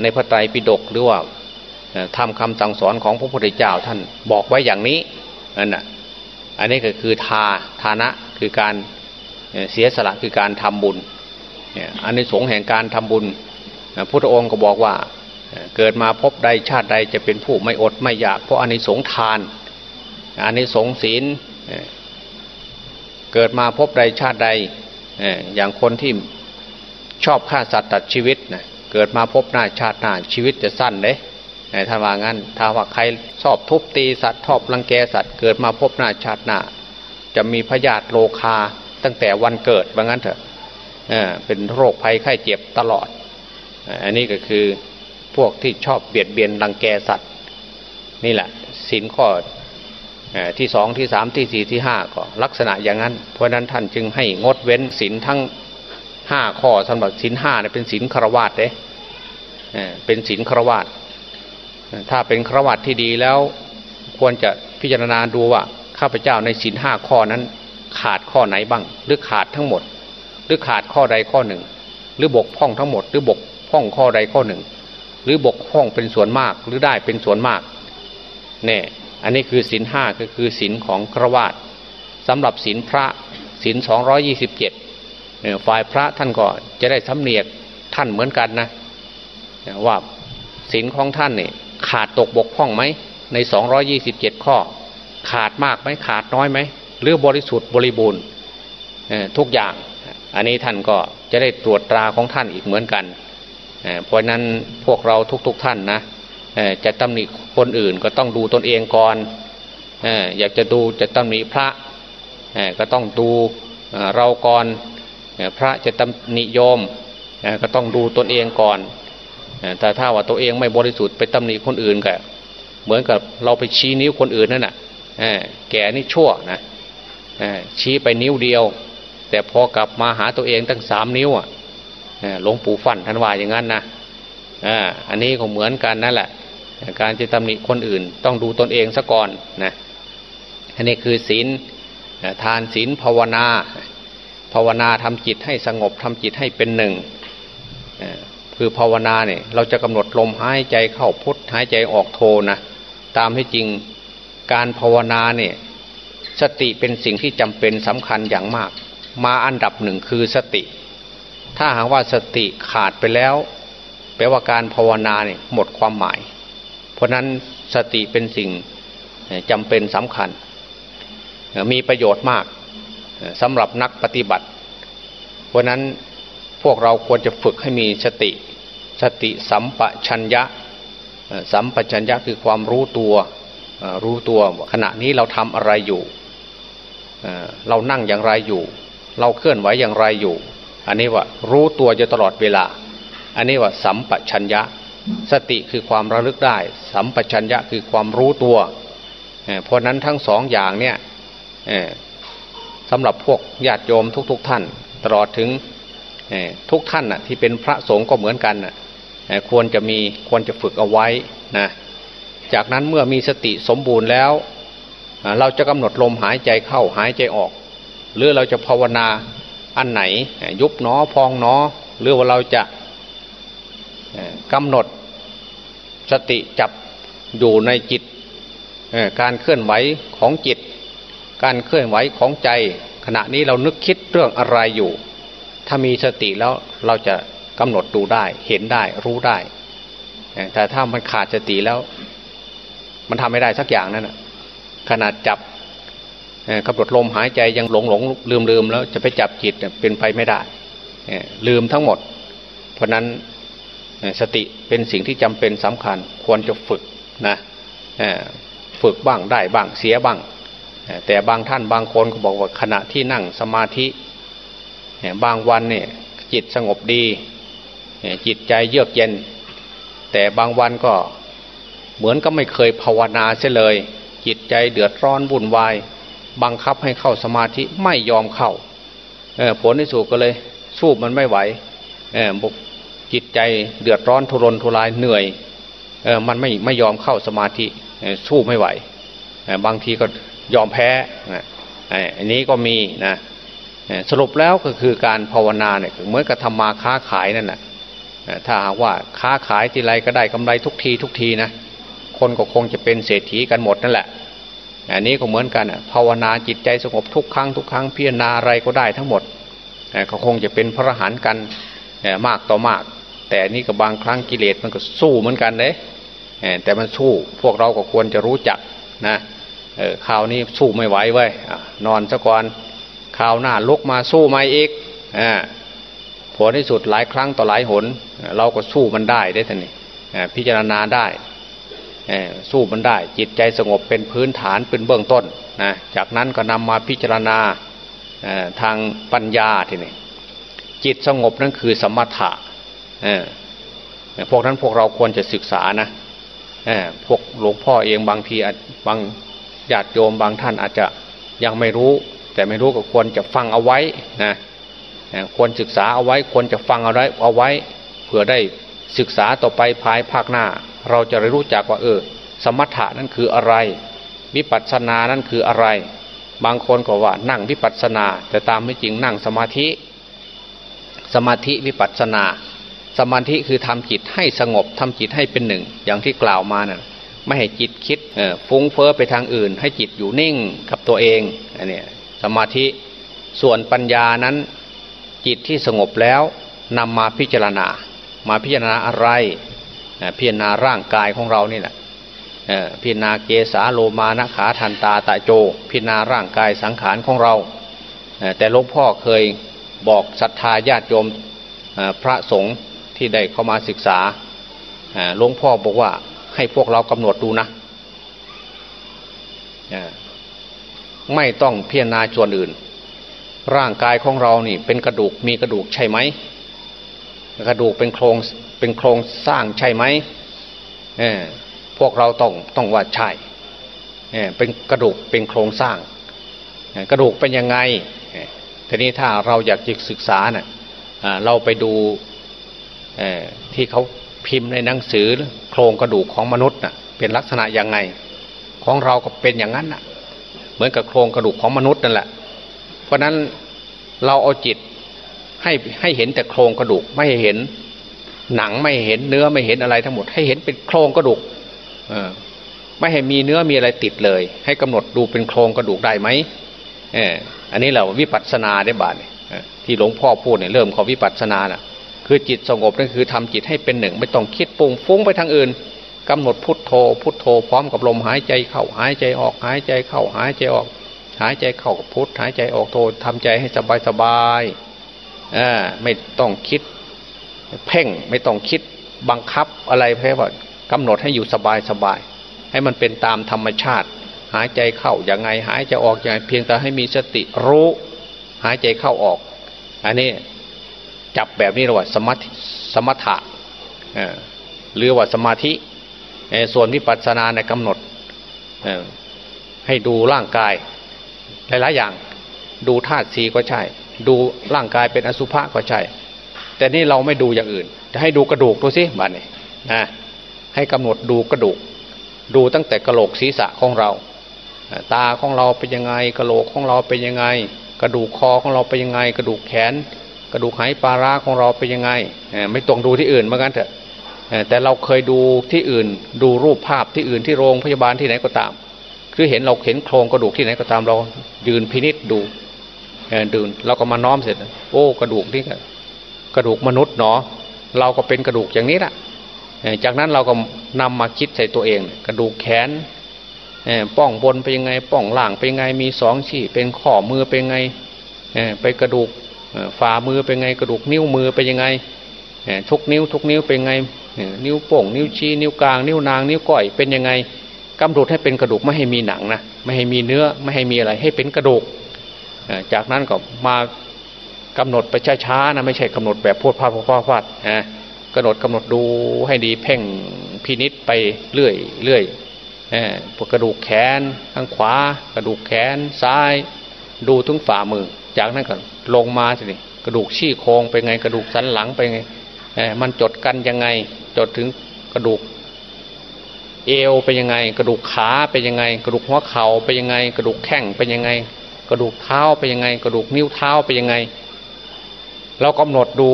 ในพระไตรปิฎกหรือว่าทำคำสั่งสอนของพระพุทธเจ้าท่านบอกไว้อย่างนี้นั่นน่ะอันนี้ก็คือทาทานะคือการเสียสละคือการทำบุญอันนี้สงแห่งการทำบุญพุทธองค์ก็บอกว่าเกิดมาพบใดชาติใดจะเป็นผู้ไม่อดไม่อยาก เพราะอันนี้สงทานอันนี้สงศีลเกิดมาพบใดชาติใด อย่างคนที่ชอบฆ่าสัตว์ตัดชีวิตนะเกิดมาพบหน้าชาติหน้าชีวิตจะสั้นเลยถ้าว่างั้น ถ้าว่าใครชอบทุบตีสัตว์ชอบรังแกสัตว์เกิดมาพบหน้าชาติหน้าจะมีพยาธิโลคาตั้งแต่วันเกิดว่างั้นเถอะเเป็นโรคภัยไข้เจ็บตลอด อันนี้ก็คือพวกที่ชอบเบียดเบียนรังแกสัตว์ นี่แหละสินข้อ ที่สองที่สามที่สี่ที่ห้าก็ลักษณะอย่างนั้น เพราะนั้นท่านจึงให้งดเว้นสินทั้งห้าข้อสำหรับสินห้าเนี่ยเป็นสินครวาตเด้เป็นสินครวาตถ้าเป็นครวาตที่ดีแล้ว ควรจะพิจารณาดูว่าข้าพเจ้าในสินห้าข้อนั้น ขาดข้อไหนบ้าง หรือขาดทั้งหมด หรือขาดข้อใดข้อหนึ่ง หรือบกพร่องทั้งหมด หรือบกพร่องข้อใดข้อหนึ่ง หรือบกพร่องเป็นส่วนมากหรือได้เป็นส่วนมากเนี่ย อันนี้คือศินห้าก็คือศินของครวาตสำหรับศินพระศินสองร้อยี่สิบเจ็ดฝ่ายพระท่านก็จะได้สำเนียกท่านเหมือนกันนะว่าศินของท่านเนี่ยขาดตกบกพร่องไหมในสองร้อยี่สิบเจ็ดข้อ ขาดมากไหมขาดน้อยไหมหรือบริสุทธิ์บริบูรณ์ทุกอย่าง อันนี้ท่านก็จะได้ตรวจตราของท่านอีกเหมือนกันเพราะนั้นพวกเราทุกๆทท่านนะ จะตำหนิคนอื่นก็ต้องดูตนเองก่อนอยากจะดูจะตำหนิพระก็ต้องดูเราก่อนพระจะตำหนิโยมก็ต้องดูตนเองก่อนแต่ถ้าว่าตัวเองไม่บริสุทธิ์ไปตำหนิคนอื่นก็เหมือนกับเราไปชี้นิ้วคนอื่นนั่นน่ะแกนี่ชั่วนะชี้ไปนิ้วเดียว แต่พอกลับมาหาตัวเองตั้งสามนิ้วอะหลวงปู่ฟันท่านว่าอย่างนั้นนะ อันนี้ก็เหมือนกันนั่นแหละ การจะตำหนิคนอื่น ต้องดูตนเองซะก่อนนะอันนี้คือศีลทานศีลภาวนา ภาวนาทำจิตให้สงบทำจิตให้เป็นหนึ่งคือภาวนาเนี่ยเราจะกำหนดลมหายใจเข้าพุทหายใจออกโทนะตามที่จริงการภาวนาเนี่ยสติเป็นสิ่งที่จำเป็นสำคัญอย่างมาก มาอันดับหนึ่งคือสติ ถ้าหากว่าสติขาดไปแล้ว แปลว่าการภาวนาเนี่ยหมดความหมาย เพราะนั้นสติเป็นสิ่งจำเป็นสำคัญ มีประโยชน์มากสำหรับนักปฏิบัติ เพราะนั้นพวกเราควรจะฝึกให้มีสติ สติสัมปชัญญะ สัมปชัญญะคือความรู้ตัวรู้ตัวขณะนี้เราทำอะไรอยู่ เรานั่งอย่างไรอยู่ เราเคลื่อนไหวอย่างไรอยู่ อันนี้ว่ารู้ตัวอยู่ตลอดเวลา อันนี้ว่าสัมปชัญญะ สติคือความระลึกได้ สัมปชัญญะคือความรู้ตัวเพราะนั้นทั้งสองอย่างเนี่ยสำหรับพวกญาติโยมทุก ๆทท่าน ตลอดถึงทุกท่านน่ะที่เป็นพระสงฆ์ก็เหมือนกันน่ะควรจะมีควรจะฝึกเอาไว้นะจากนั้นเมื่อมีสติสมบูรณ์แล้ว เราจะกำหนดลมหายใจเข้าหายใจออก หรือเราจะภาวนาอันไหนยุบหนอพองหนอหรือว่าเราจะ กำหนดสติจับอยู่ในจิตการเคลื่อนไหวของจิต การเคลื่อนไหวของใจ ขณะนี้เรานึกคิดเรื่องอะไรอยู่ ถ้ามีสติแล้วเราจะกำหนดดูได้ เห็นได้รู้ได้ แต่ถ้ามันขาดสติแล้ว มันทำไม่ได้สักอย่างนั่นขนาดจับกำหนดลมหายใจยังหลงหลงลืมลืมแล้วจะไปจับจิตเป็นไปไม่ได้ลืมทั้งหมด เพราะนั้น สติเป็นสิ่งที่จำเป็นสำคัญควรจะฝึกนะฝึกบ้างได้บ้างเสียบ้าง แต่บางท่านบางคนก็บอกว่าขณะที่นั่งสมาธิบางวันเนี่ยจิตสงบดี จิตใจเยือกเย็น แต่บางวันก็เหมือนก็ไม่เคยภาวนาเสียเลย จิตใจเดือดร้อนวุ่นวาย บังคับให้เข้าสมาธิไม่ยอมเข้าผลที่สุดก็เลยสู้มันไม่ไหว จิตใจเดือดร้อนทุรนทุรายเหนื่อยเออมันไม่ไม่ยอมเข้าสมาธิสู้ไม่ไหว บางทีก็ยอมแพ้อันนี้ก็มีนะสรุปแล้วก็คือการภาวนาเนี่ยเหมือนกับทำมาค้าขายนั่นแหละถ้าหากว่าค้าขายทีไรก็ได้กำไรทุกทีทุกทีนะคนก็คงจะเป็นเศรษฐีกันหมดนั่นแหละอันนี้ก็เหมือนกันภาวนาจิตใจสงบทุกครั้งทุกครั้งพิจารณาอะไรก็ได้ทั้งหมดก็คงจะเป็นพระหันกันมากต่อมาก แต่นี่ก็บางครั้งกิเลสมันก็สู้เหมือนกันเลยแต่มันสู้พวกเราก็ควรจะรู้จักนะเออคราวนี้สู้ไม่ไหวเว้ยนอนซะก่อนคราวหน้าลุกมาสู้ม่อีกอผลที่สุดหลายครั้งต่อหลายหน เราก็สู้มันได้ได้ท่านนี่พิจารณาได้สู้มันได้ จิตใจสงบเป็นพื้นฐานเป็นเบื้องต้นนะจากนั้นก็นำมาพิจารณาทางปัญญาทีนี้จิตสงบนั่นคือสมถะ พวกนั้นพวกเราควรจะศึกษานะพวกหลวงพ่อเองบางทีบางญาติโยมบางท่านอาจจะยังไม่รู้ แต่ไม่รู้ก็ควรจะฟังเอาไว้นะควรศึกษาเอาไว้ ควรจะฟังเอาไว้เอาไว้เผื่อได้ศึกษาต่อไปภายภาคหน้า เราจะได้รู้จักว่าเออ สมถะนั่นคืออะไร วิปัสสนานั่นคืออะไร บางคนก็ว่านั่งวิปัสสนา แต่ตามไม่จริงนั่งสมาธิ สมาธิวิปัสสนา สมาธิคือทำจิตให้สงบทำจิตให้เป็นหนึ่ง อย่างที่กล่าวมานะ่ะไม่ให้จิตคิดฟุ้งเฟอ้อไปทางอื่น ให้จิตอยู่นิ่งกับตัวเองอันนี้สมาธิส่วนปัญญานั้น จิตที่สงบแล้วนำมาพิจารณา มาพิจารณาอะไรพิจารณาร่างกายของเรานี่แหละพิจารณาเกสาโลมานะขาทันตาตะโจ พิจารณาร่างกายสังขารของเรา แต่หลวงพ่อเคยบอกศรัทธาญาติโยมพระสงฆ์ ที่ได้เข้ามาศึกษาหลวงพ่อบอกว่าให้พวกเรากำหนดดูนะไม่ต้องเพิจารณาส่วนอื่น ร่างกายของเรานี่เป็นกระดูกมีกระดูกใช่ไหมกระดูกเป็นโครงเป็นโครงสร้างใช่ไหมพวกเราต้องต้องว่าใช่เป็นกระดูกเป็นโครงสร้าง กระดูกเป็นยังไงทีนี้ถ้าเราอยากจะศึกษาเนะ่ะเราไปดู ที่เขาพิมพ์ในหนังสือโครงกระดูกของมนุษย์น่ะเป็นลักษณะยังไง ของเราก็เป็นอย่างนั้นน่ะ เหมือนกับโครงกระดูกของมนุษย์นั่นแหละ เพราะนั้นเราเอาจิตให้ให้เห็นแต่โครงกระดูกไม่เห็น หนังไม่เห็นเนื้อไม่เห็นอะไรทั้งหมด ให้เห็นเป็นโครงกระดูกเออไม่ให้มีเนื้อมีอะไรติดเลย ให้กำหนดดูเป็นโครงกระดูกได้ไหมเอออันนี้เราวิปัสสนาได้บาทที่หลวงพ่อพูดเนี่ยเริ่มขอวิปัสสนาน่ะ คือจิตสงบนั่นคือทำจิตให้เป็นหนึ่ง ไม่ต้องคิดปุ่งฟุ้งไปทางอื่นกำหนดพุทโธ พุทโธพร้อมกับลมหายใจเข้าหายใจออกหายใจเข้าหายใจออก หายใจเข้ากับพุทหายใจออกโททำใจให้สบายสบายอ่าไม่ต้องคิด เพ่งไม่ต้องคิดบังคับอะไรเพื่อกำหนดให้อยู่สบายสบายให้มันเป็นตามธรรมชาติ หายใจเข้าอย่างไง หายใจออกอย่างเพียงแต่ให้มีสติรู้ หายใจเข้าออก อันนี้ จับแบบนี้เรียกว่าสมถสมถะหรือว่าสมาธิส่วนวิปัสสนาในกำหนดให้ดูร่างกายหลายๆอย่างดูธาตุสีก็ใช่ ดูร่างกายเป็นอสุภะก็ใช่ แต่นี่เราไม่ดูอย่างอื่น จะให้ดูกระดูกดูสิบ้านนี้นะให้กำหนดดูกระดูก ดูตั้งแต่กระโหลกศีรษะของเรา ตาของเราเป็นยังไงกระโหลกของเราเป็นยังไง กระดูกคอของเราเป็นยังไง กระดูกแขน กระดูกไหปลาร้าของเราเป็นยังไงไม่ต้องดูที่อื่นเหมือนกันเถอะแต่เราเคยดูที่อื่น ดูรูปภาพที่อื่นที่โรงพยาบาลที่ไหนก็ตาม คือเห็นเราเห็นโครงกระดูกที่ไหนก็ตามเรายืนพินิษดูดูเราก็มาน้อมเสร็จ โอ้กระดูกนี่กระดูกมนุษย์เนาะเราก็เป็นกระดูกอย่างนี้แหละจากนั้นเราก็นำมาคิดใส่ตัวเอง กระดูกแขนป้องบนเป็นยังไง ป้องล่างเป็นยังไงมีสองชี้เป็นข้อมือเป็นยังไงไปกระดูก ฝ่ามือเป็นไงกระดูกนิ้วมือเป็นยังไงทุกนิ้ว ทุกนิ้วเป็นไง นิ้วโป่ง นิ้วชี้นิ้วกลางนิ้วนางนิ้วก้อยเป็นยังไงกำหนดให้เป็นกระดูกไม่ให้มีหนังนะไม่ให้มีเนื้อไม่ให้มีอะไรให้เป็นกระดูกจากนั้นก็มากำหนดไปช้าๆนะไม่ใช่กำหนดแบบพูดพาดพาดพาดนะกำหนดกำหนดดูให้ดีเพ่งพินิษไปเรื่อยเรื่อยพวกกระดูกแขนข้างขวา กระดูกแขนซ้าย ดูถึงฝ่ามือ จากนั้นก็ลงมาสิกระดูกชี้โครงไปไงกระดูกสันหลังไปไงมันจดกันยังไง จดถึงกระดูก เอวเป็นยังไง กระดูกขาเป็นยังไง กระดูกหัวเข่าเป็นยังไง กระดูกแข้งเป็นยังไง กระดูกเท้าเป็นยังไง กระดูกนิ้วเท้าเป็นยังไง เรากำหนดดู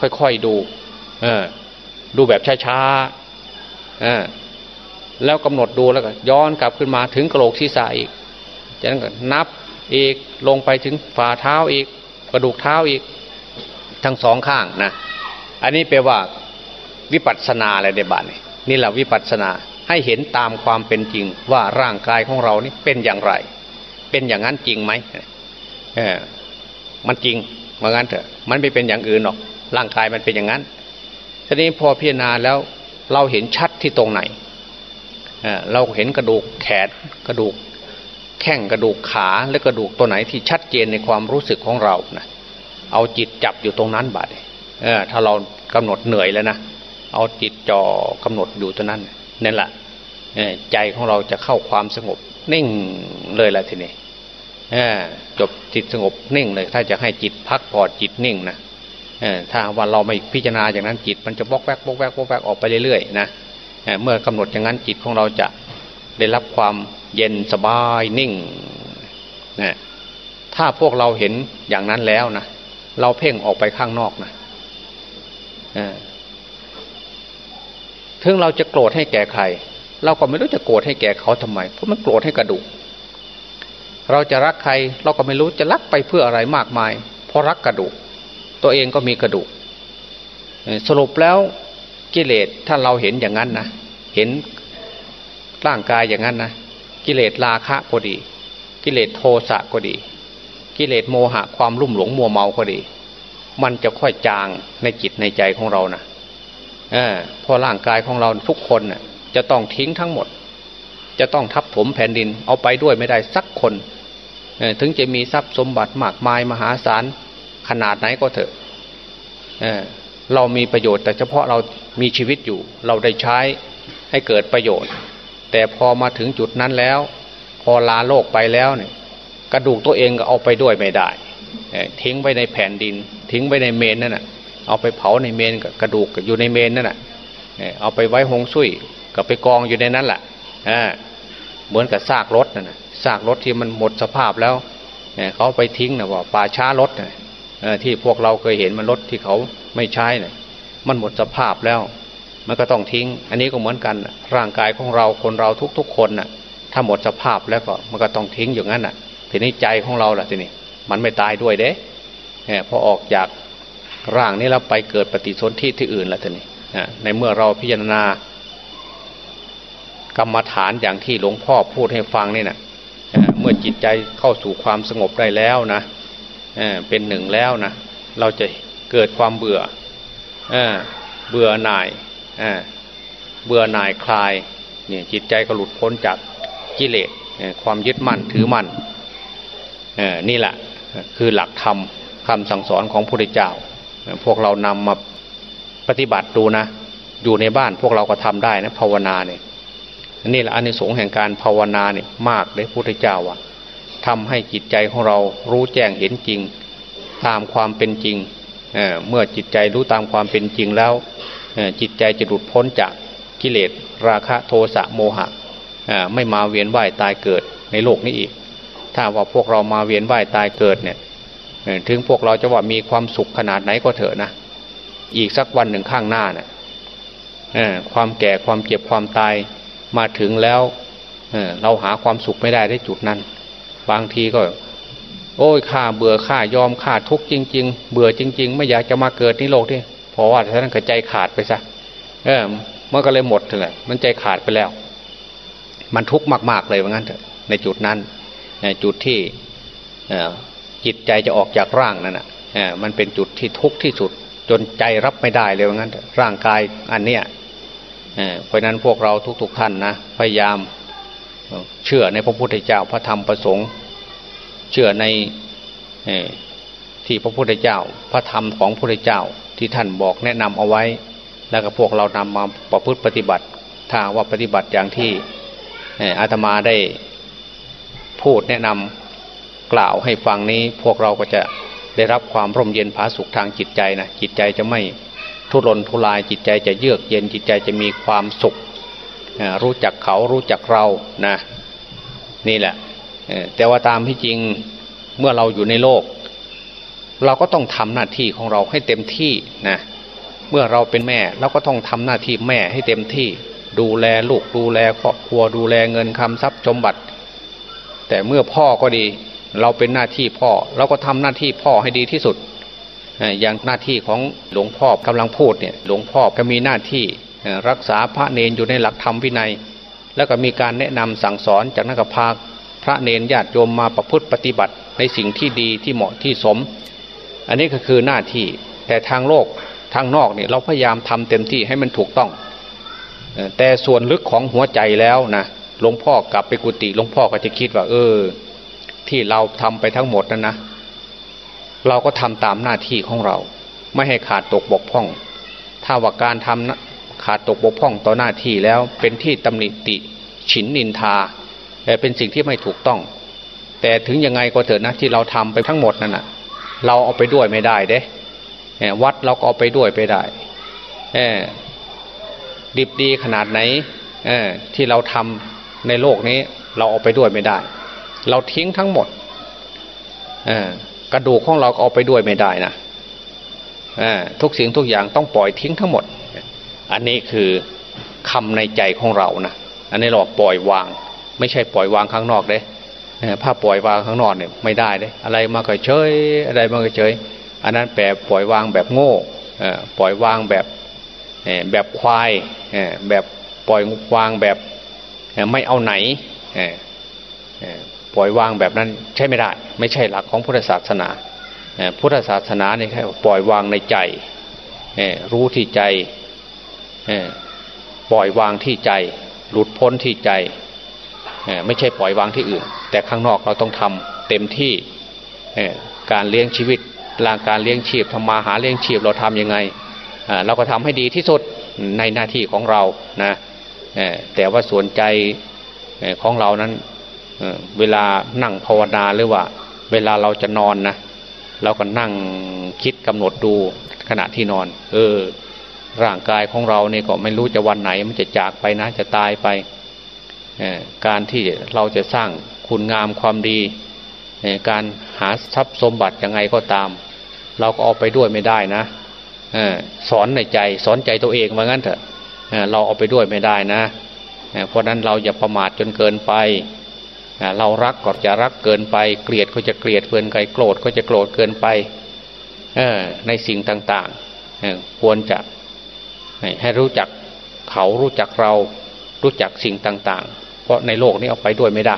ค่อยๆดู เออ ดูแบบช้าๆเออแล้วกำหนดดูแล้วก็ย้อนกลับขึ้นมาถึงกระโหลกศีรษะอีกจากนั้นก็นับ อีกลงไปถึงฝ่าเท้าอีก กระดูกเท้าอีกทั้งสองข้างนะ อันนี้แปลว่าวิปัสสนาอะไรในบ้านนี่นี่แหละวิปัสสนาให้เห็นตามความเป็นจริงว่าร่างกายของเรานี่เป็นอย่างไร เป็นอย่างนั้นจริงไหมเออมันจริงเหมือนกันเถอะ มันไม่เป็นอย่างอื่นหรอก ร่างกายมันเป็นอย่างนั้นทีนี้พอพิจารณาแล้วเราเห็นชัดที่ตรงไหนเเราเห็นกระดูกแขนกระดูก แข้งกระดูกขาและกระดูกตัวไหนที่ชัดเจนในความรู้สึกของเรานะเอาจิตจับอยู่ตรงนั้นบาดเออถ้าเรากำหนดเหนื่อยแล้วนะเอาจิตจ่อกำหนดอยู่ตรงนั้นนั่นแหละใจของเราจะเข้าความสงบนิ่งเลยแหละทีนี้จบจิตสงบนิ่งเลย ถ้าจะให้จิตพักผ่อนจิตนิ่งนะถ้าวันเราไม่พิจารณาอย่างนั้นจิต มันจะบกแวกบกแวกบกแวกออกไปเรื่อยๆนะเมื่อกำหนดอย่างนั้นจิตของเราจะได้รับความ เย็นสบายนิ่งนะถ้าพวกเราเห็นอย่างนั้นแล้วนะเราเพ่งออกไปข้างนอกนะถึงเราจะโกรธให้แก่ใคร เราก็ไม่รู้จะโกรธให้แก่เขาทำไม เพราะมันโกรธให้กระดูก เราจะรักใคร เราก็ไม่รู้จะรักไปเพื่ออะไรมากมาย เพราะรักกระดูก ตัวเองก็มีกระดูก สรุปแล้วกิเลสถ้าเราเห็นอย่างนั้นนะ เห็นร่างกายอย่างนั้นนะ กิเลสราคะก็ดี กิเลสโทสะก็ดี กิเลสโมหะความรุ่มหลงมัวเมาก็ดี มันจะค่อยจางในจิตในใจของเรานะเออพอร่างกายของเราทุกคนน่ะ จะต้องทิ้งทั้งหมด จะต้องทับถมแผ่นดินเอาไปด้วยไม่ได้สักคนถึงจะมีทรัพย์สมบัติมากมายมหาศาลขนาดไหนก็เถอะเเรามีประโยชน์แต่เฉพาะเรามีชีวิตอยู่ เราได้ใช้ให้เกิดประโยชน์ แต่พอมาถึงจุดนั้นแล้ว พอลาโลกไปแล้วเนี่ย กระดูกตัวเองก็เอาไปด้วยไม่ได้ทิ้งไว้ในแผ่นดิน ทิ้งไว้ในเมนนั่นแหะเอาไปเผาในเมนกระดูกอยู่ในเมนนั่นแหะเอาไปไว้หงสุยก็ไปกองอยู่ในนั้นแหละเหมือนกับซากรถนั่นนะซากรถที่มันหมดสภาพแล้วเขาไปทิ้งนะว่าป่าช้ารถที่พวกเราเคยเห็นมันรถที่เขาไม่ใช้นะมันหมดสภาพแล้ว มันก็ต้องทิ้ง อันนี้ก็เหมือนกัน ร่างกายของเราคนเราทุกๆคนน่ะ ถ้าหมดสภาพแล้วก็มันก็ต้องทิ้งอย่างนั้นน่ะ ทีนี้ใจของเราล่ะทีนี้มันไม่ตายด้วยเด้พอออกจากร่างนี้แล้วไปเกิดปฏิสนธิที่อื่นแล้วทีนี้ในเมื่อเราพิจารณากรรมฐานอย่างที่หลวงพ่อพูดให้ฟังนี่นะเมื่อจิตใจเข้าสู่ความสงบได้แล้วนะเป็นหนึ่งแล้วนะเราจะเกิดความเบื่อเบื่อหน่าย เบื่อหน่ายคลายเนี่ยจิตใจก็หลุดพ้นจากกิเลสความยึดมั่นถือมั่นนี่แหละคือหลักธรรมคำสั่งสอนของพระพุทธเจ้า พวกเรานำมาปฏิบัติดูนะ อยู่ในบ้านพวกเราก็ทำได้นะภาวนาเนี่ยนี่แหละอันในสงแห่งการภาวนาเนี่ยมากเลยพุทธเจ้าว่ะทำให้จิตใจของเรารู้แจ้งเห็นจริง ตามความเป็นจริงเเมื่อจิตใจรู้ตามความเป็นจริงแล้ว จิตใจจะหลุดพ้นจากกิเลสราคะโทสะโมหะไม่มาเวียนว่ายตายเกิดในโลกนี้อีก ถ้าว่าพวกเรามาเวียนว่ายตายเกิดเนี่ยถึงพวกเราจะว่ามีความสุขขนาดไหนก็เถอะนะ อีกสักวันหนึ่งข้างหน้าเนี่ยความแก่ความเจ็บความตายมาถึงแล้วเเราหาความสุขไม่ได้ได้จุดนั้น บางทีก็ โอ้ยข้าเบื่อข้ายอมข้าทุกข์จริง ๆ เบื่อจริง ๆ ไม่อยากจะมาเกิดในโลกที่ เพราะว่าท่านก็ใจขาดไปซะเออมันก็เลยหมดเลยมันใจขาดไปแล้ว มันทุกข์มาก ๆ เลยว่างั้นเถอะในจุดนั้นในจุดที่จิตใจจะออกจากร่างนั่นอะมันเป็นจุดที่ทุกข์ที่สุด จนใจรับไม่ได้เลยว่างั้นร่างกายอันเนี้ยเพราะนั้นพวกเราทุก ๆ ท่านนะพยายามเชื่อในพระพุทธเจ้าพระธรรมประสงค์ เชื่อในที่พระพุทธเจ้า พระธรรมของพระพุทธเจ้า ที่ท่านบอกแนะนำเอาไว้ แล้วก็พวกเรานำมาประพฤติปฏิบัติถ้าว่าปฏิบัติอย่างที่อาตมาได้พูดแนะนำกล่าวให้ฟังนี้ พวกเราก็จะได้รับความร่มเย็นผาสุขทางจิตใจนะจิตใจจะไม่ทุรนทุรายจิตใจจะเยือกเย็นจิตใจจะมีความสุข รู้จักเขารู้จักเรานะนี่แหละแต่ว่าตามที่จริงเมื่อเราอยู่ในโลก เราก็ต้องทำหน้าที่ของเราให้เต็มที่นะเมื่อเราเป็นแม่เราก็ต้องทำหน้าที่แม่ให้เต็มที่ ดูแลลูกดูแลครอบครัวดูแลเงินคำทรัพย์สมบัติ แต่เมื่อพ่อก็ดี เราเป็นหน้าที่พ่อ เราก็ทำหน้าที่พ่อให้ดีที่สุด อย่างหน้าที่ของหลวงพ่อกำลังพูดเนี่ยหลวงพ่อก็มีหน้าที่รักษาพระเนนอยู่ในหลักธรรมวินัย แล้วก็มีการแนะนำสั่งสอนจากนักพากพระเนนญาติโยมมาประพฤติปฏิบัติในสิ่งที่ดีที่เหมาะที่สม อันนี้ก็คือหน้าที่ แต่ทางโลกทางนอกเนี่ยเราพยายามทำเต็มที่ให้มันถูกต้อง แต่ส่วนลึกของหัวใจแล้วนะหลวงพ่อกลับไปกุฏิหลวงพ่อก็จะคิดว่า เออ ที่เราทำไปทั้งหมดนั้นนะ เราก็ทำตามหน้าที่ของเรา ไม่ให้ขาดตกบกพร่อง ถ้าว่าการทำนะขาดตกบกพร่องต่อหน้าที่แล้วเป็นที่ตำหนิติฉินนินทาแต่เป็นสิ่งที่ไม่ถูกต้อง แต่ถึงยังไงก็เถอะนะที่เราทำไปทั้งหมดนั่นนะ เราเอาไปด้วยไม่ได้เด้วัดเราก็เอาไปด้วยไปได้ดิบดีขนาดไหนที่เราทำในโลกนี้ เราเอาไปด้วยไม่ได้ เราทิ้งทั้งหมดกระดูกของเราก็เอาไปด้วยไม่ได้นะทุกสิ่งทุกอย่างต้องปล่อยทิ้งทั้งหมด อันนี้คือคำในใจของเรานะอันนี้เราปล่อยวาง ไม่ใช่ปล่อยวางข้างนอกเด้ ถ้าปล่อยวางข้างนอกเนี่ยไม่ได้เด้อะไรมาก็เฉยอะไรมาก็เฉย อันนั้นแปลปล่อยวางแบบโง่ปล่อยวางแบบแบบควายแบบปล่อยวางแบบไม่เอาไหนปล่อยวางแบบนั้นใช่ไม่ได้ ไม่ใช่หลักของพุทธศาสนาพุทธศาสนาเนี่ยแค่ปล่อยวางในใจรู้ที่ใจปล่อยวางที่ใจ หลุดพ้นที่ใจ ไม่ใช่ปล่อยวางที่อื่น แต่ข้างนอกเราต้องทำเต็มที่การเลี้ยงชีวิตร่างการเลี้ยงชีพทำมาหาเลี้ยงชีพเราทํำยังไงเราก็ทำให้ดีที่สุดในหน้าที่ของเรานะแต่ว่าส่วนใจของเรานั้นเวลานั่งภาวนาหรือว่า เวลาเราจะนอนนะเราก็นั่งคิดกำหนดดูขณะที่นอน เออ ร่างกายของเราเนี่ยก็ไม่รู้จะวันไหนมันจะจากไปนะจะตายไป การที่เราจะสร้างคุณงามความดี การหาทรัพย์สมบัติยังไงก็ตาม เราก็เอาไปด้วยไม่ได้นะสอนในใจสอนใจตัวเองว่างั้นเถอะเราเอาไปด้วยไม่ได้นะ เพราะนั้นเราอย่าประมาทจนเกินไป เรารักก็จะรักเกินไป เกลียดก็จะเกลียดเกินไปโกรธก็จะโกรธเกินไปในสิ่งต่างๆควรจะให้รู้จักเขารู้จักเรารู้จักสิ่งต่างๆ เพราะในโลกนี้เอาไปด้วยไม่ได้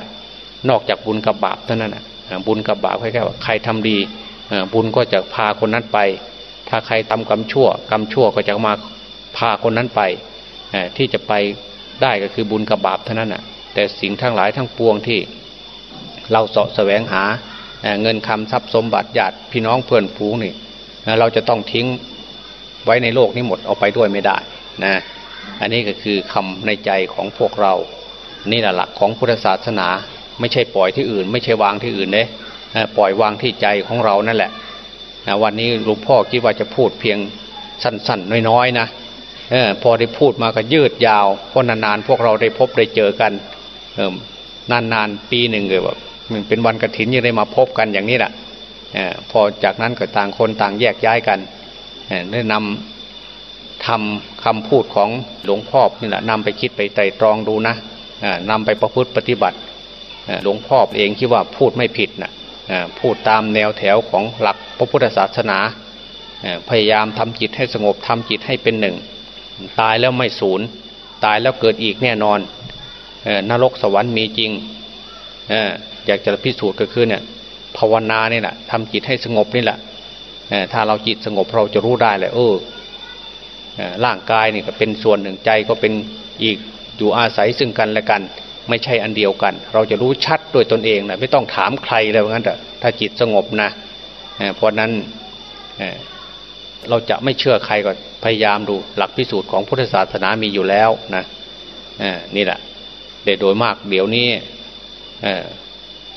นอกจากบุญกับบาปเท่านั้นนะบุญกับบาปแค่ว่าใครทำดีบุญก็จะพาคนนั้นไป ถ้าใครทำกรรมชั่วกรรมชั่วก็จะมาพาคนนั้นไปที่จะไปได้ก็คือบุญกับบาปเท่านั้นนะแต่สิ่งทั้งหลายทั้งปวงที่เราเสาะแสวงหาเงินคำทรัพย์สมบัติญาติพี่น้องเพื่อนฝูงนี่เราจะต้องทิ้งไว้ในโลกนี้หมดเอาไปด้วยไม่ได้นะอันนี้ก็คือคำในใจของพวกเรา นี่แหละหลักของพุทธศาสนา ไม่ใช่ปล่อยที่อื่น ไม่ใช่วางที่อื่นเลยปล่อยวางที่ใจของเรานั่นแหละวันนี้หลวงพ่อคิดว่าจะพูดเพียงสั้นๆน้อยๆนะออพอได้พูดมาก็ยืดยาวเพราะนานๆพวกเราได้พบได้เจอกันนานๆปีหนึ่งเลยแบบมันเป็นวันกระถินยังได้มาพบกันอย่างนี้แหละพอจากนั้นก็ต่างคนต่างแยกย้ายกันได้นำทำคำพูดของหลวงพ่อนี่แหละนำไปคิดไปไตรตรองดูนะ นำไปประพฤติปฏิบัติหลวงพ่อเองคิดว่าพูดไม่ผิดนะพูดตามแนวแถวของหลักพระพุทธศาสนาพยายามทำจิตให้สงบทำจิตให้เป็นหนึ่ง ตายแล้วไม่สูญตายแล้วเกิดอีกแน่นอนนรกสวรรค์มีจริงอยากจะพิสูจน์ก็คือเนี่ยภาวนาเนี่ยแหละทำจิตให้สงบนี่แหละถ้าเราจิตสงบเราจะรู้ได้เลยเออร่างกายนี่ก็เป็นส่วนหนึ่งใจก็เป็นอีก อยู่อาศัยซึ่งกันและกัน ไม่ใช่อันเดียวกัน เราจะรู้ชัดด้วยตนเองนะไม่ต้องถามใครเลยว่างั้นแต่ถ้าจิตสงบนะเพราะนั้นเราจะไม่เชื่อใครก็พยายามดูหลักพิสูจน์ของพุทธศาสนามีอยู่แล้วนะนี่แหละแต่โดยมากเดี๋ยวนี้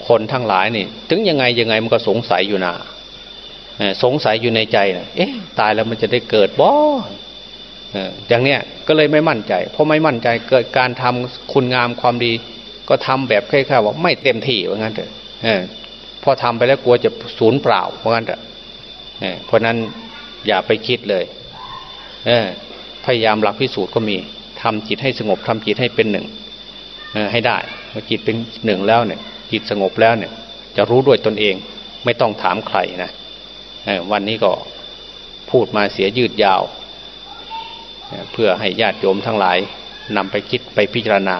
คนทั้งหลายนี่ ถึงยังไงยังไงมันก็สงสัยอยู่นะสงสัยอยู่ในใจนะเอ๊ะตายแล้วมันจะได้เกิดบ่ อย่างเนี้ยก็เลยไม่มั่นใจ เพราะไม่มั่นใจเกิดการทำคุณงามความดี ก็ทำแบบแค่ๆว่าไม่เต็มที่ว่างั้นเถอะพอทำไปแล้วกลัวจะสูญเปล่าว่างั้นเถอะเพราะนั้นอย่าไปคิดเลยพยายามหลักพิสูจน์ก็มีทำจิตให้สงบทำจิตให้เป็นหนึ่งให้ได้เมื่อจิตเป็นหนึ่งแล้วเนี่ย จิตสงบแล้วเนี่ย จะรู้ด้วยตนเองไม่ต้องถามใครนะวันนี้ก็พูดมาเสียยืดยาว เพื่อให้ญาติโยมทั้งหลายนำไปคิดไปพิจารณา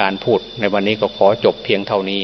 การพูดในวันนี้ก็ขอจบเพียงเท่านี้